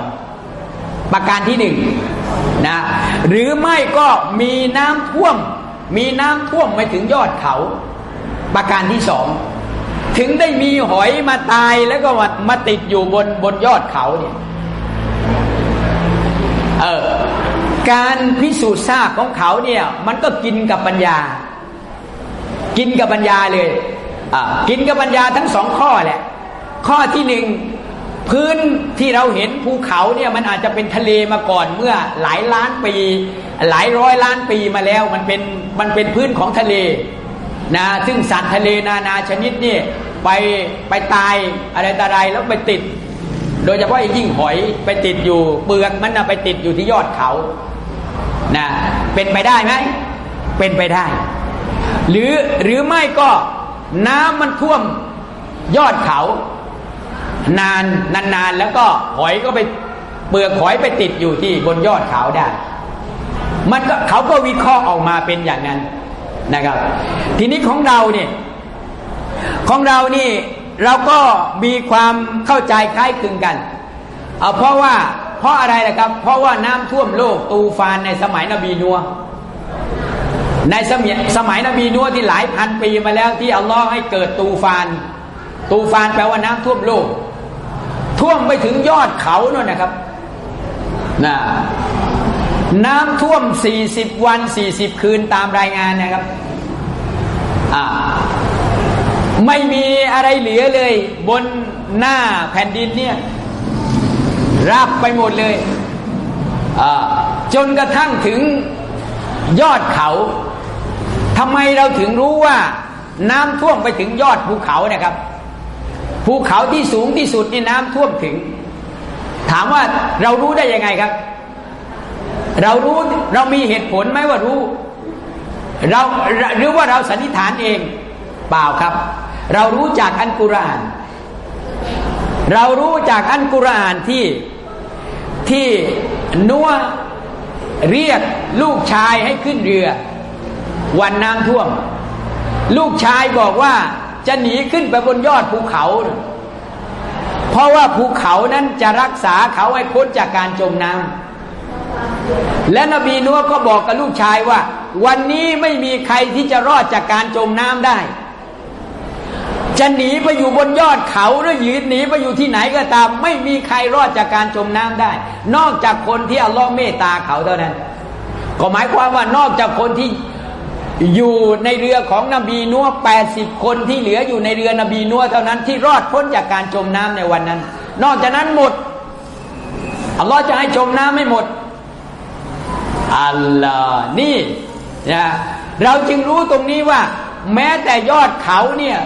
ประการที่หนึ่งนะหรือไม่ก็มีน้ำท่วม มีน้ำท่วมไปถึงยอดเขา ประการที่สองถึงได้มีหอยมาตายแล้วก็มามาติดอยู่บนบนยอดเขาเนี่ย เออ การพิสูจน์ทราบของเขาเนี่ย มันก็กินกับปัญญา กินกับปัญญาเลยกินกับปัญญาทั้งสองข้อแหละ ข้อที่หนึ่งพื้นที่เราเห็นภูเขาเนี่ยมันอาจจะเป็นทะเลมาก่อนเมื่อหลายล้านปี หลายร้อยล้านปีมาแล้วมันเป็นมันเป็นพื้นของทะเลนะซึ่งสัตว์ทะเลนานาชนิดนี่ไปไปตายอะไรต่อะไรแล้วไปติด โดยเฉพาะยิ่งหอยไปติดอยู่เปลือกมันนะไปติดอยู่ที่ยอดเขานะเป็นไปได้ไหมเป็นไปได้ หรือหรือไม่ก็น้ำมันท่วมยอดเขา นานนานๆแล้วก็หอยก็ไปเปลือกหอยไปติดอยู่ที่บนยอดเขาได้ มันก็เขาก็วิเคราะห์ออกมาเป็นอย่างนั้นนะครับ ทีนี้ของเราเนี่ยของเรานี่ เราก็มีความเข้าใจคล้ายคลึงกันเอาเพราะว่าเพราะอะไรนะครับ เพราะว่าน้ำท่วมโลกตูฟานในสมัยนบีนัวในสมัยสมัยนบีนัวที่หลายพันปีมาแล้วที่อัลลอฮ์ให้เกิดตูฟาน ตูฟานแปลว่าน้ำท่วมโลก ท่วมไปถึงยอดเขาน่นนะครับนะน้ำท่วมสี่สิบวันสี่สิบคืนตามรายงานนะครับ อ่า ไม่มีอะไรเหลือเลย บนหน้าแผ่นดินเนี่ยรับไปหมดเลยจนกระทั่งถึงยอดเขาทำไมเราถึงรู้ว่าน้ำท่วมไปถึงยอดภูเขานะครับ ภูเขาที่สูงที่สุดนี่น้ำท่วมถึง ถามว่าเรารู้ได้ยังไงครับ เรารู้เรามีเหตุผลไหมว่ารู้ เราหรือว่าเราสันนิษฐานเองเปล่าครับ เรารู้จากอันกุรอาน เรารู้จากอันกุรอานที่ที่นัวเรียกลูกชายให้ขึ้นเรือ วันน้ำท่วม ลูกชายบอกว่าจะหนีขึ้นไปบนยอดภูเขา เพราะว่าภูเขานั้นจะรักษาเขาให้พ้นจากการจมน้ำและนบีนัวก็บอกกับลูกชายว่า วันนี้ไม่มีใครที่จะรอดจากการจมน้ำได้ จะหนีไปอยู่บนยอดเขาหรือยืนหนีไปอยู่ที่ไหนก็ตาม ไม่มีใครรอดจากการจมน้ำได้ นอกจากคนที่อัลลอฮ์เมตตาเขาเท่านั้น ก็หมายความว่านอกจากคนที่อยู่ในเรือของนบีนัวแปดสิบคนที่เหลืออยู่ในเรือนบีนัวเท่านั้นที่รอดพ้นจากการจมน้ำในวันนั้น นอกจากนั้นหมดอัลลอฮ์จะให้จมน้ำไม่หมดอัลลอฮ์นี่นะเราจึงรู้ตรงนี้ว่า แม้แต่ยอดเขาเนี่ย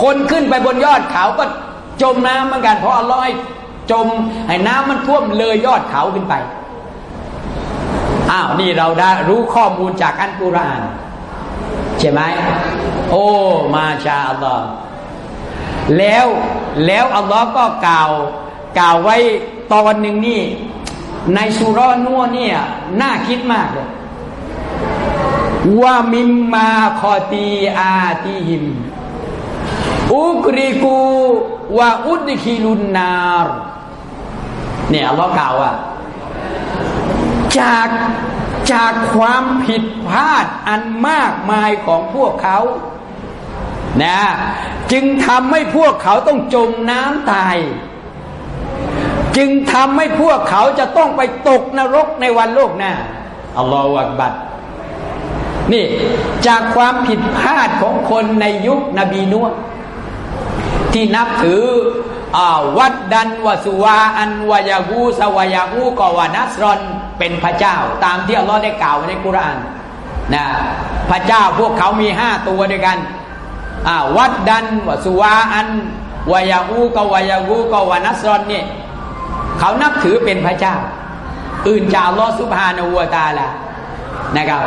คนขึ้นไปบนยอดเขาก็จมน้ำเหมือนกัน เพราะอัลลอฮ์ให้จมให้น้ำมันท่วมเลยยอดเขาขึ้นไปอ้าวนี่เราได้รู้ข้อมูลจากอันกุราน ใช่ไหมโอ้มาชาอัลลอฮ์แล้วแล้วอัลลอฮ์ก็กล่าวกล่าวไว้ตอนหนึ่งนี่ ในสุรนัวเนี่ยน่าคิดมากเลยว่ามิมมาคอตีอาติหิม อุกริกูว่าอุดคิลุนนารเนี่ยอัลลอฮ์กล่าวว่าจากจากความผิดพลาดอันมากมายของพวกเขานะจึงทำให้พวกเขาต้องจมน้ำตาย จึงทำให้พวกเขาจะต้องไปตกนรกในวันโลกหน้าอัลลอฮฺอักบัดนี่จากความผิดพลาดของคนในยุคนบีนัว ที่นับถืออวัดดันวสุวาอันวายากูสวายากูกวานัสรอนเป็นพระเจ้า ตามที่อัลลอฮ์ได้กล่าวในกุรานนะพระเจ้าพวกเขามีห้าตัวด้วยกันวัดดันวสุวาอันวายากูกวายากูกวานัสรอนนี่เขานับถือเป็นพระเจ้า อื่นจากอัลลอฮ์สุบฮานาวัวตาละนะครับ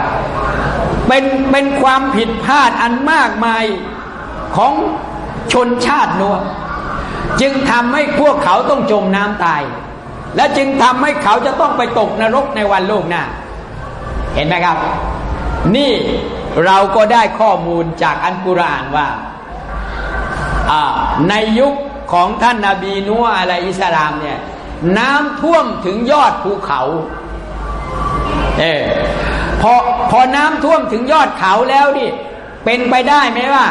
เป็นเป็นความผิดพลาดอันมากมายของ ชนชาตินัวจึงทำให้พวกเขาต้องจมน้ำตาย และจึงทำให้เขาจะต้องไปตกนรกในวันโลกหน้า เห็นไหมครับ นี่เราก็ได้ข้อมูลจากอันกุรอานว่าในยุคของท่านนาบีนัวอะไรอิสลามเนี่ยน้ำท่วมถึงยอดภูเขา เออพอพอน้ำท่วมถึงยอดเขาแล้วนี่เป็นไปได้ไหมว่า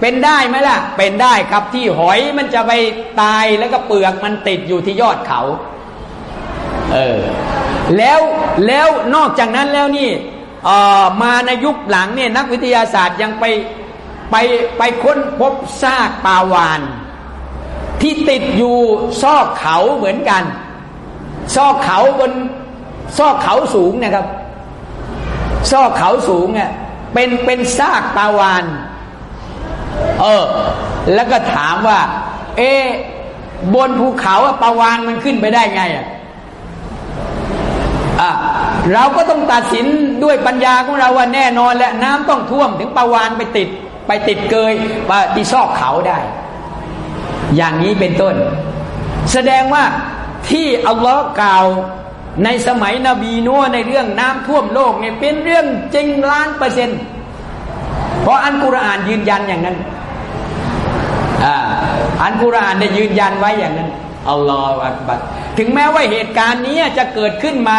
เป็นได้ไหมล่ะ เป็นได้ครับที่หอยมันจะไปตายแล้วก็เปลือกมันติดอยู่ที่ยอดเขา เออ แล้วแล้วนอกจากนั้นแล้วนี่เออมาในยุคหลังเนี่ยนักวิทยาศาสตร์ยังไปไปไปค้นพบซากปลาวาน ที่ติดอยู่ซอกเขาเหมือนกัน ซอกเขาบนซอกเขาสูงนะครับ ซอกเขาสูงเนี่ยเป็นเป็นซากปลาวาน เออ แล้วก็ถามว่า เอบนภูเขาปลาวานมันขึ้นไปได้ไงอะอะเราก็ต้องตัดสินด้วยปัญญาของเราว่าแน่นอนและน้ำต้องท่วมถึงปลาวานไปติด ไปติดเกยไปที่ซอกเขาได้ อย่างนี้เป็นต้น แสดงว่าที่อัลลอฮ์กล่าวในสมัยนบีนัวในเรื่องน้ำท่วมโลกเนี่ยเป็นเรื่องจริงล้านเปอร์เซ็นต์ เพราะอันกุรอานยืนยันอย่างนั้นอันกุรอานได้ยืนยันไว้อย่างนั้นอัลลอฮฺอักบัดถึงแม้ว่าเหตุการณ์นี้จะเกิดขึ้นมา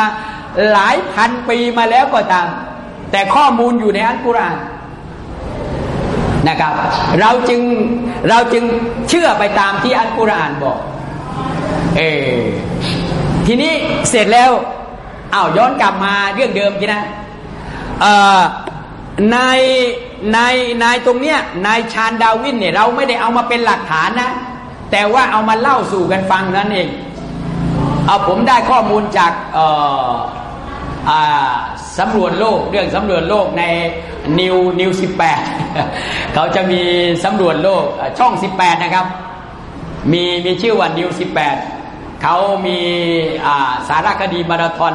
หลายพันปีมาแล้วก็ตาม แต่ข้อมูลอยู่ในอันกุรอานนะครับ เราจึงเราจึงเชื่อไปตามที่อันกุรอานบอก เออทีนี้เสร็จแล้วอ้าวย้อนกลับมาเรื่องเดิมกี่นะ เอ่อนายนายนตรงเนี้ยนายชาญดาวินเนี่ยเราไม่ได้เอามาเป็นหลักฐานนะ แต่ว่าเอามาเล่าสู่กันฟังนั่นเองเอาผมได้ข้อมูลจากสำรวจโลกเรื่องสำรวจโลกในนิวนิวสิบแปดเขาจะมีสำรวจโลกช่องสิบแปดนะครับ มีมีชื่อว่านิวสิบแปดเขามีสารคดีมาราธอน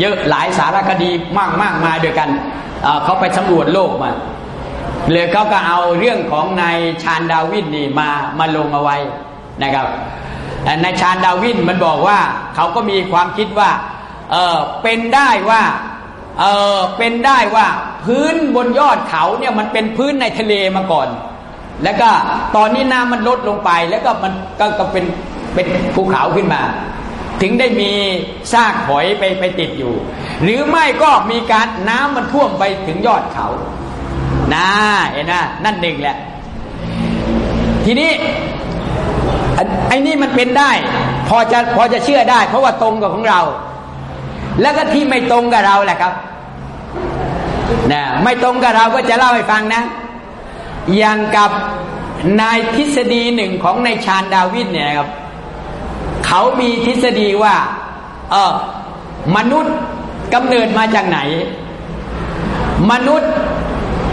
เยอะหลายสารคดีมากมากมายด้วยกัน เขาไปสำรวจโลกมาเลยเขาก็เอาเรื่องของนายชาญดาวินนี่มามาลงเอาไว้นะครับนายชาญดาวินมันบอกว่าเขาก็มีความคิดว่าเออเป็นได้ว่าเออเป็นได้ว่าพื้นบนยอดเขาเนี่ยมันเป็นพื้นในทะเลมาก่อน แล้วก็ตอนนี้น้ำมันลดลงไปแล้วก็มันก็เป็นเป็นภูเขาขึ้นมา ถึงได้มีซากหอยไปไปติดอยู่ หรือไม่ก็มีการน้ำมันท่วมไปถึงยอดเขานะเห็นนะนั่นหนึ่งแหละ ทีนี้ไอ้นี่มันเป็นได้ พอจะพอจะเชื่อได้ เพราะว่าตรงกับของเรา แล้วก็ที่ไม่ตรงกับเราแหละครับนะไม่ตรงกับเราก็จะเล่าให้ฟังนะ อย่างกับนายทฤษฎีหนึ่งของนายชาญดาวิดเนี่ยครับ เขามีทฤษฎีว่าเออมนุษย์กำเนิดมาจากไหน มนุษย์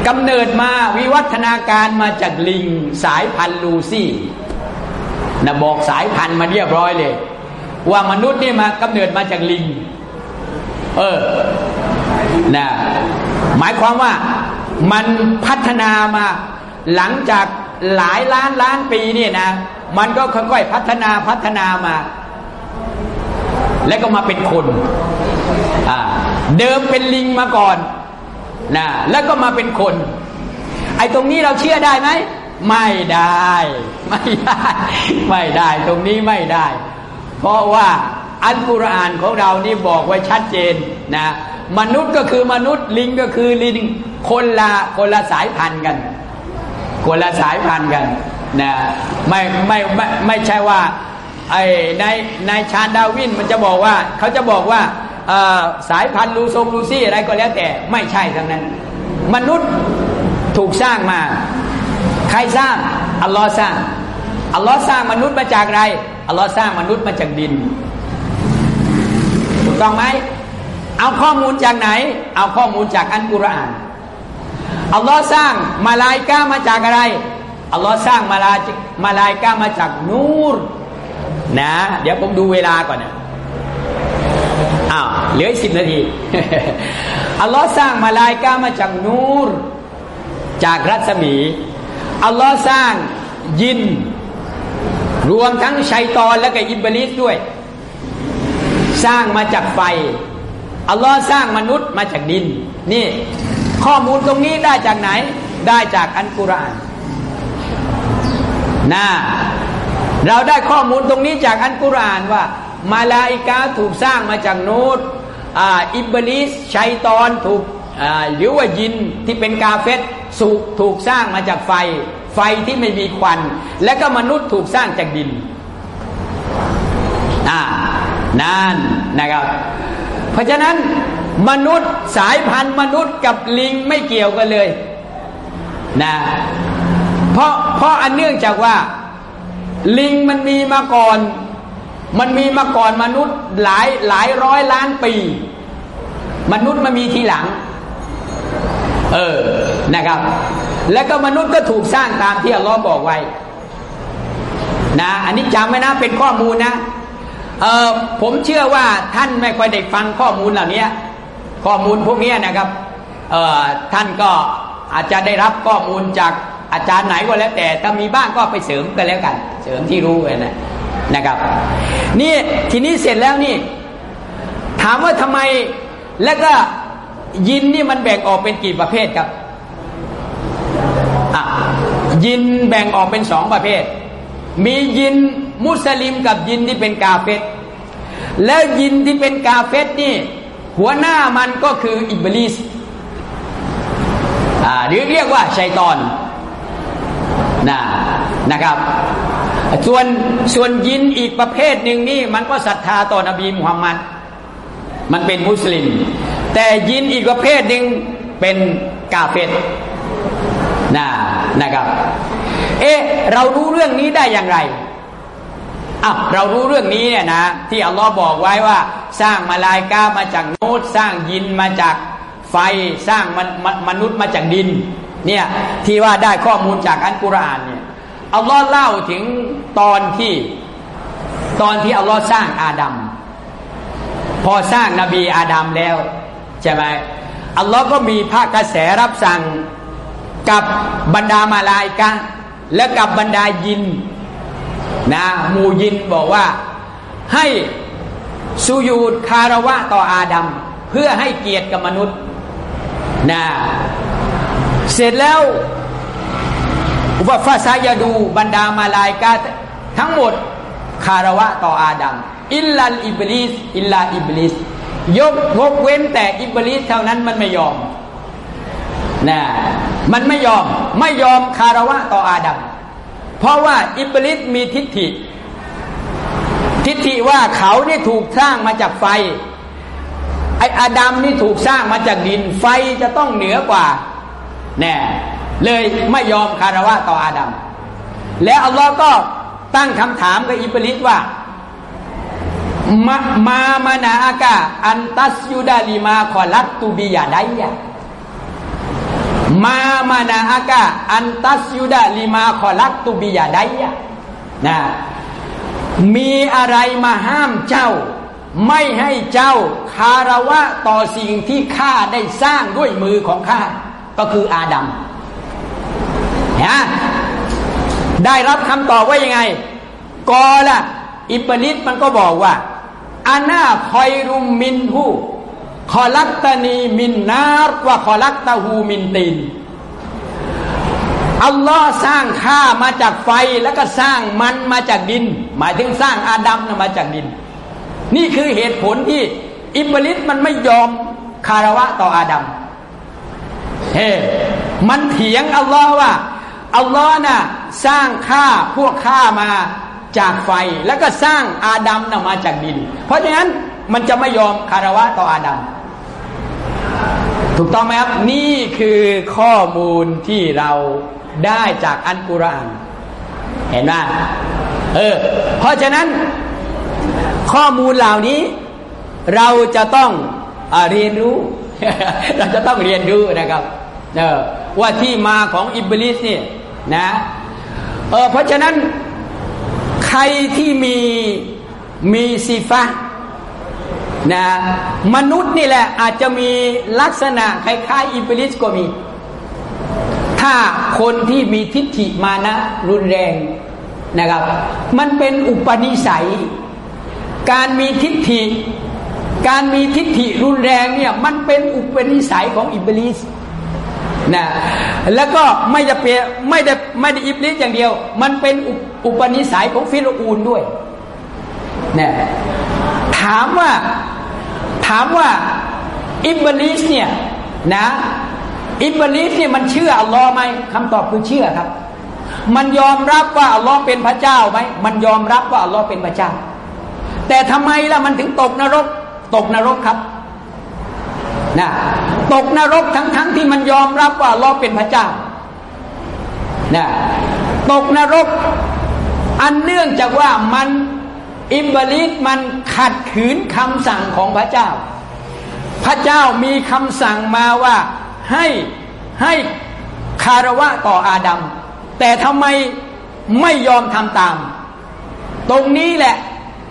กำเนิดมาวิวัฒนาการมาจากลิงสายพันธุ์ลูซี่นะบอกสายพันธุ์มาเรียบร้อยเลย ว่ามนุษย์นี่มากำเนิดมาจากลิง เออนะหมายความว่ามันพัฒนามาหลังจากหลายล้านล้านปีเนี่ยนะ มันก็ค่อยๆพัฒนาพัฒนามา แล้วก็มาเป็นคนเดิมเป็นลิงมาก่อนนะแล้วก็มาเป็นคน ไอ้ตรงนี้เราเชื่อได้ไหมไม่ได้ ไม่ได้ ไม่ได้ตรงนี้ไม่ได้ เพราะว่าอัลกุรอานของเรานี่บอกไว้ชัดเจนนะมนุษย์ก็คือมนุษย์ลิงก็คือลิงคนละคนละสายพันธุ์กัน คนละสายพันธุ์กัน นะไม่ไม่ไม่ไม่ใช่ว่าไอ้ในในชาญดาวินมันจะบอกว่าเขาจะบอกว่าสายพันธุ์ลูซงลูซี่อะไรก็แล้วแต่ไม่ใช่ทั้งนั้น มนุษย์ถูกสร้างมา ใครสร้างอัลลอฮ์สร้างอัลลอฮ์สร้างมนุษย์มาจากอะไรอัลลอฮ์สร้างมนุษย์มาจากดินถูกต้องไหมเอาข้อมูลจากไหน เอาข้อมูลจากอันกุรอานอัลลอฮ์สร้างมาลายกามาจากอะไร อัลลอฮ์สร้างมาลามาลายกามาจากนูรนะ เดี๋ยวผมดูเวลาก่อนนะอ้าวเหลือสิบนาที อัลลอฮ์สร้างมาลายกามาจากนูร จากรัศมี อัลลอฮ์สร้างยิน รวมทั้งชัยตอนและก็อิบลิสด้วย สร้างมาจากไฟ อัลลอฮ์สร้างมนุษย์มาจากดิน นี่ ข้อมูลตรงนี้ได้จากไหน ได้จากอันกุรอาน นะเราได้ข้อมูลตรงนี้จากอันกุรานว่า มาลาอิกาถูกสร้างมาจากนูตอิบลิสชัยตอนถูกหรือว่ายินที่เป็นกาเฟตสุถูกสร้างมาจากไฟ ไฟที่ไม่มีควัน และก็มนุษย์ถูกสร้างจากดินอ่านั่นนะครับ เพราะฉะนั้นมนุษย์สายพันธุ์มนุษย์กับลิงไม่เกี่ยวกันเลย นะ เพราะเพราะอันเนื่องจากว่า ลิงมันมีมาก่อน มันมีมาก่อนมนุษย์หลายหลายร้อยล้านปี มนุษย์มามีทีหลัง เออนะครับ แล้วก็มนุษย์ก็ถูกสร้างตามที่อัลลอฮ์บอกไว้ นะ อันนี้จำไว้นะเป็นข้อมูลนะเออผมเชื่อว่าท่านไม่ค่อยได้ฟังข้อมูลเหล่านี้ข้อมูลพวกนี้นะครับเออท่านก็อาจจะได้รับข้อมูลจาก อาจารย์ไหนก็แล้วแต่ถ้ามีบ้างก็ไปเสริมกันแล้วกัน เสริมที่รู้กันนะนะครับ นี่ทีนี้เสร็จแล้วนี่ ถามว่าทำไมแล้วก็ยินนี่มันแบ่งออกเป็นกี่ประเภทครับอะยินแบ่งออกเป็นสองประเภท มียินมุสลิมกับยินที่เป็นกาเฟตแล้วยินที่เป็นกาเฟตนี่ หัวหน้ามันก็คืออิบลิสอ่าหรือเรียกว่าชัยตอน นะนะครับ ส่วนส่วนยินอีกประเภทหนึ่งนี่มันก็ศรัทธาต่อนบีมุฮัมมัดมันเป็นมุสลิม แต่ยินอีกประเภทหนึ่งเป็นกาเฟตนะนะครับ เอ๊ะเรารู้เรื่องนี้ได้อย่างไรอะเรารู้เรื่องนี้เนี่ยนะ ที่อัลลอฮ์บอกไว้ว่า สร้างมาลายกามาจากโนดสร้างยินมาจากไฟสร้างมนมนุษย์มาจากดิน เนี่ยที่ว่าได้ข้อมูลจากอันกุรอานเนี่ยอัลลอฮ์เล่าถึงตอนที่ตอนที่อัลลอฮ์สร้างอาดัมพอสร้างนบีอาดัมแล้วใช่ไหมอัลลอฮ์ก็มีพระกระแสรับสั่งกับบรรดามาลายกะและกับบรรดายินนะมูยินบอกว่าให้สุยูดคาระวะต่ออาดัมเพื่อให้เกียรติกับมนุษย์นะ เสร็จแล้วว่าفسجدوا บรรดามาลายกาทั้งหมดคารวะต่ออาดัมอิลลัลอิบลิสอิลลาอิบลิสยกงกเว้นแต่อิบลิสเท่านั้นมันไม่ยอมนะมันไม่ยอมไม่ยอมคารวะต่ออาดัมเพราะว่าอิบลิสมีทิฏฐิ ทิฏฐิว่าเขานี่ถูกสร้างมาจากไฟไออาดัมนี่ถูกสร้างมาจากดิน ไฟจะต้องเหนือกว่า แน่เลยไม่ยอมคารวะต่ออาดัม แล้วอัลลอฮ์ก็ตั้งคำถามกับอิบลิสว่ามามามานาอากาอันตัสยูดาลิมาขอลัตตูบียาไดยะมามานาอากาอันตัสยูดาลิมาขอลัตตูบียาไดยะนะมีอะไรมาห้ามเจ้า ไม่ให้เจ้าคารวะต่อสิ่งที่ข้าได้สร้างด้วยมือของข้า ก็คืออาดัมนะได้รับคำตอบว่ายังไงกอละอิบลิสมันก็บอกว่าอานาคอยรุมมินหูขอลักตานีมินนารว่าขอลักตาหูมินตินอัลลอฮ์สร้างข้ามาจากไฟแล้วก็สร้างมันมาจากดิน หมายถึงสร้างอาดัมมาจากดิน นี่คือเหตุผลที่อิบลิสมันไม่ยอมคารวะต่ออาดัม เฮ้มันเถียงอัลลอฮ์ว่าอัลลอฮ์น่ะสร้างข้าพวกข้ามาจากไฟแล้วก็สร้างอาดัมน่ะมาจากดิน เพราะฉะนั้นมันจะไม่ยอมคารวะต่ออาดัมถูกต้องไหมครับนี่คือข้อมูลที่เราได้จากอันกุรอานเห็นไหมเออเพราะฉะนั้น ข้อมูลเหล่านี้ เราจะต้องอเรียนรู้ เราจะต้องเรียนรู้นะครับ เออว่าที่มาของอิบลิสเนี่ยนะเออเพราะฉะนั้นใครที่มีมีสีฟ้านะมนุษย์นี่แหละอาจจะมีลักษณะคล้ายๆอิบลิสก็มี ถ้าคนที่มีทิฏฐิมานะรุนแรงนะครับ มันเป็นอุปนิสัย การมีทิฏฐิ การมีทิฏฐิรุนแรงเนี่ยมันเป็นอุปนิสัยของอิบลิส นะแล้วก็ไม่จะเปไม่ได้ไม่ได้อิบลิสอย่างเดียว มันเป็นอุปนิสัยของฟิโรอูนด้วยนะถามว่าถามว่าอิบลิสเนี่ยนะอิบลิสเนี่ยมันเชื่ออัลลอฮ์ไหมคำตอบคือเชื่อครับ มันยอมรับว่าอัลลอฮ์เป็นพระเจ้าไหมมันยอมรับว่าอัลลอฮ์เป็นพระเจ้า แต่ทำไมล่ะมันถึงตกนรก ตกนรกครับ นะตกนรกทั้งๆทที่มันยอมรับว่าเราเป็นพระเจ้านะตกนรก อันเนื่องจากว่ามันอิมบลิสมันขัดขืนคำสั่งของพระเจ้า พระเจ้ามีคำสั่งมาว่าให้ให้คารวะต่ออาดัมแต่ทำไมไม่ยอมทำตาม ตรงนี้แหละ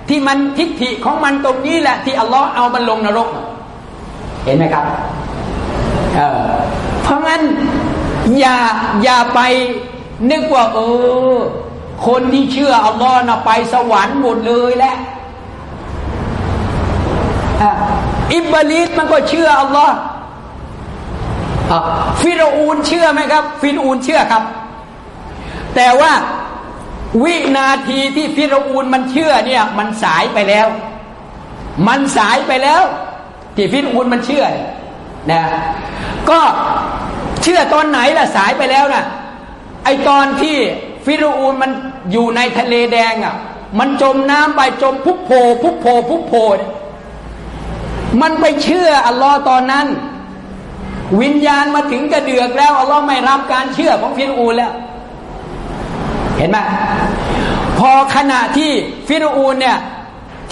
ที่มันทิฏฐิของมันตรงนี้แหละที่อัลลอฮ์เอามันลงนรก เห็นไหมครับเออเพราะงั้นอย่าอย่าไปนึกว่า เออ คนที่เชื่ออัลลอฮ์นะไปสวรรค์หมดเลยแหละอิบลิสมันก็เชื่ออัลลอฮ์ฟิรอูนเชื่อไหมครับ ฟิรอูนเชื่อครับ แต่ว่าวินาทีที่ฟิรอูนมันเชื่อเนี่ย มันสายไปแล้ว มันสายไปแล้ว ที่ฟิรอูนมันเชื่อนะก็เชื่อตอนไหนล่ะสายไปแล้วนะไอตอนที่ฟิรอูนมันอยู่ในทะเลแดงอะ มันจมน้ำไปจมพุกโผพุกโผพุกโผมันไปเชื่ออัลลอฮ์ตอนนั้น วิญญาณมาถึงกระเดือกแล้วอัลลอฮ์ไม่รับการเชื่อของฟิรอูนแล้ว เห็นไหมพอขณะที่ฟิรอูนเนี่ย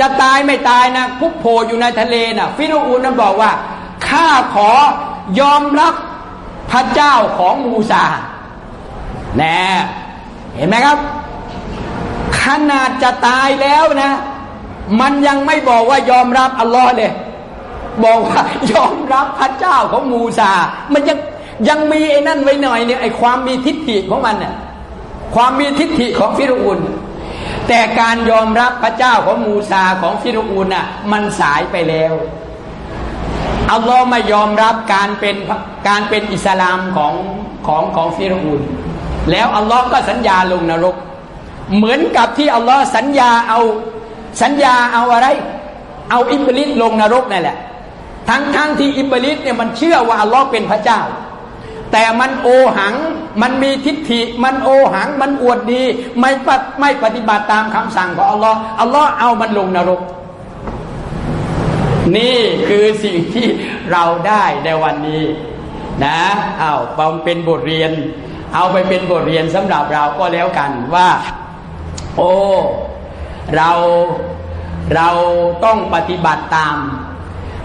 จะตายไม่ตายนะพุกโผอยู่ในทะเลนะ่ะฟิรอูนนั้นบอกว่าข้าขอยอมรับพระเจ้าของมูซาแน่เห็นไหมครับ ขนาดจะตายแล้วนะ มันยังไม่บอกว่ายอมรับอัลลอฮ์เลยบอกว่ายอมรับพระเจ้าของมูซา มันยังยังมีไอ้นั่นไว้หน่อยเนี่ยไอ้ความมีทิฏฐิของมันเนี่ยความมีทิฏฐิของฟิรูน แต่การยอมรับพระเจ้าของมูซาของฟิรูนน่ะมันสายไปแล้วอัลลอฮ์ไม่ยอมรับการเป็นการเป็นอิสลามของของของฟิรูนแล้วอัลลอฮ์ก็สัญญาลงนรก เหมือนกับที่อัลลอฮ์สัญญาเอาสัญญาเอาอะไร เอาอิบลิสลงนรกนั่นแหละ ทั้งทั้งที่อิบลิสเนี่ยมันเชื่อว่าอัลลอฮ์เป็นพระเจ้า แต่มันโอหัง มันมีทิฏฐิ มันโอหัง มันอวดดี ไม่ปไม่ปฏิบัติตามคำสั่งของอัลลอฮ์อัลลอฮ์เอามันลงนรก นี่คือสิ่งที่เราได้ในวันนี้ นะเอาเอาเป็นบทเรียน เอาไปเป็นบทเรียนสำหรับเราก็แล้วกันว่า โอ้เราเราต้องปฏิบัติตาม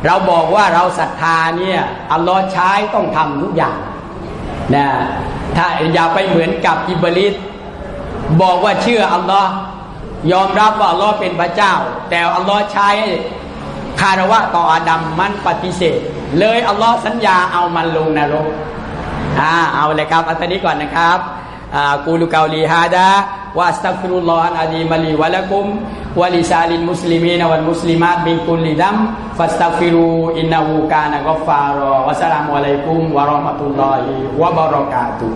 เราบอกว่าเราศรัทธาเนี่ยอัลลอฮ์ใช้ต้องทำทุกอย่าง นะถ้าอย่าไปเหมือนกับอิบลิสบอกว่าเชื่ออัลลอฮ์ยอมรับว่าอัลลอฮ์เป็นพระเจ้า แต่อัลลอฮ์ใช้คารวะต่ออาดัมมันปฏิเสธ เลยอัลลอฮ์สัญญาเอามันลงนรกอ่าเอาเลยครับอันนี้ก่อนนะครับ aqulu qawli hadha wa astaghfirullah alazim li wa lakum wa li salil muslimina wal muslimat min kulli dam fastaghfiru innahu kana ghaffara wa assalamu alaikum warahmatullahi wabarakatuh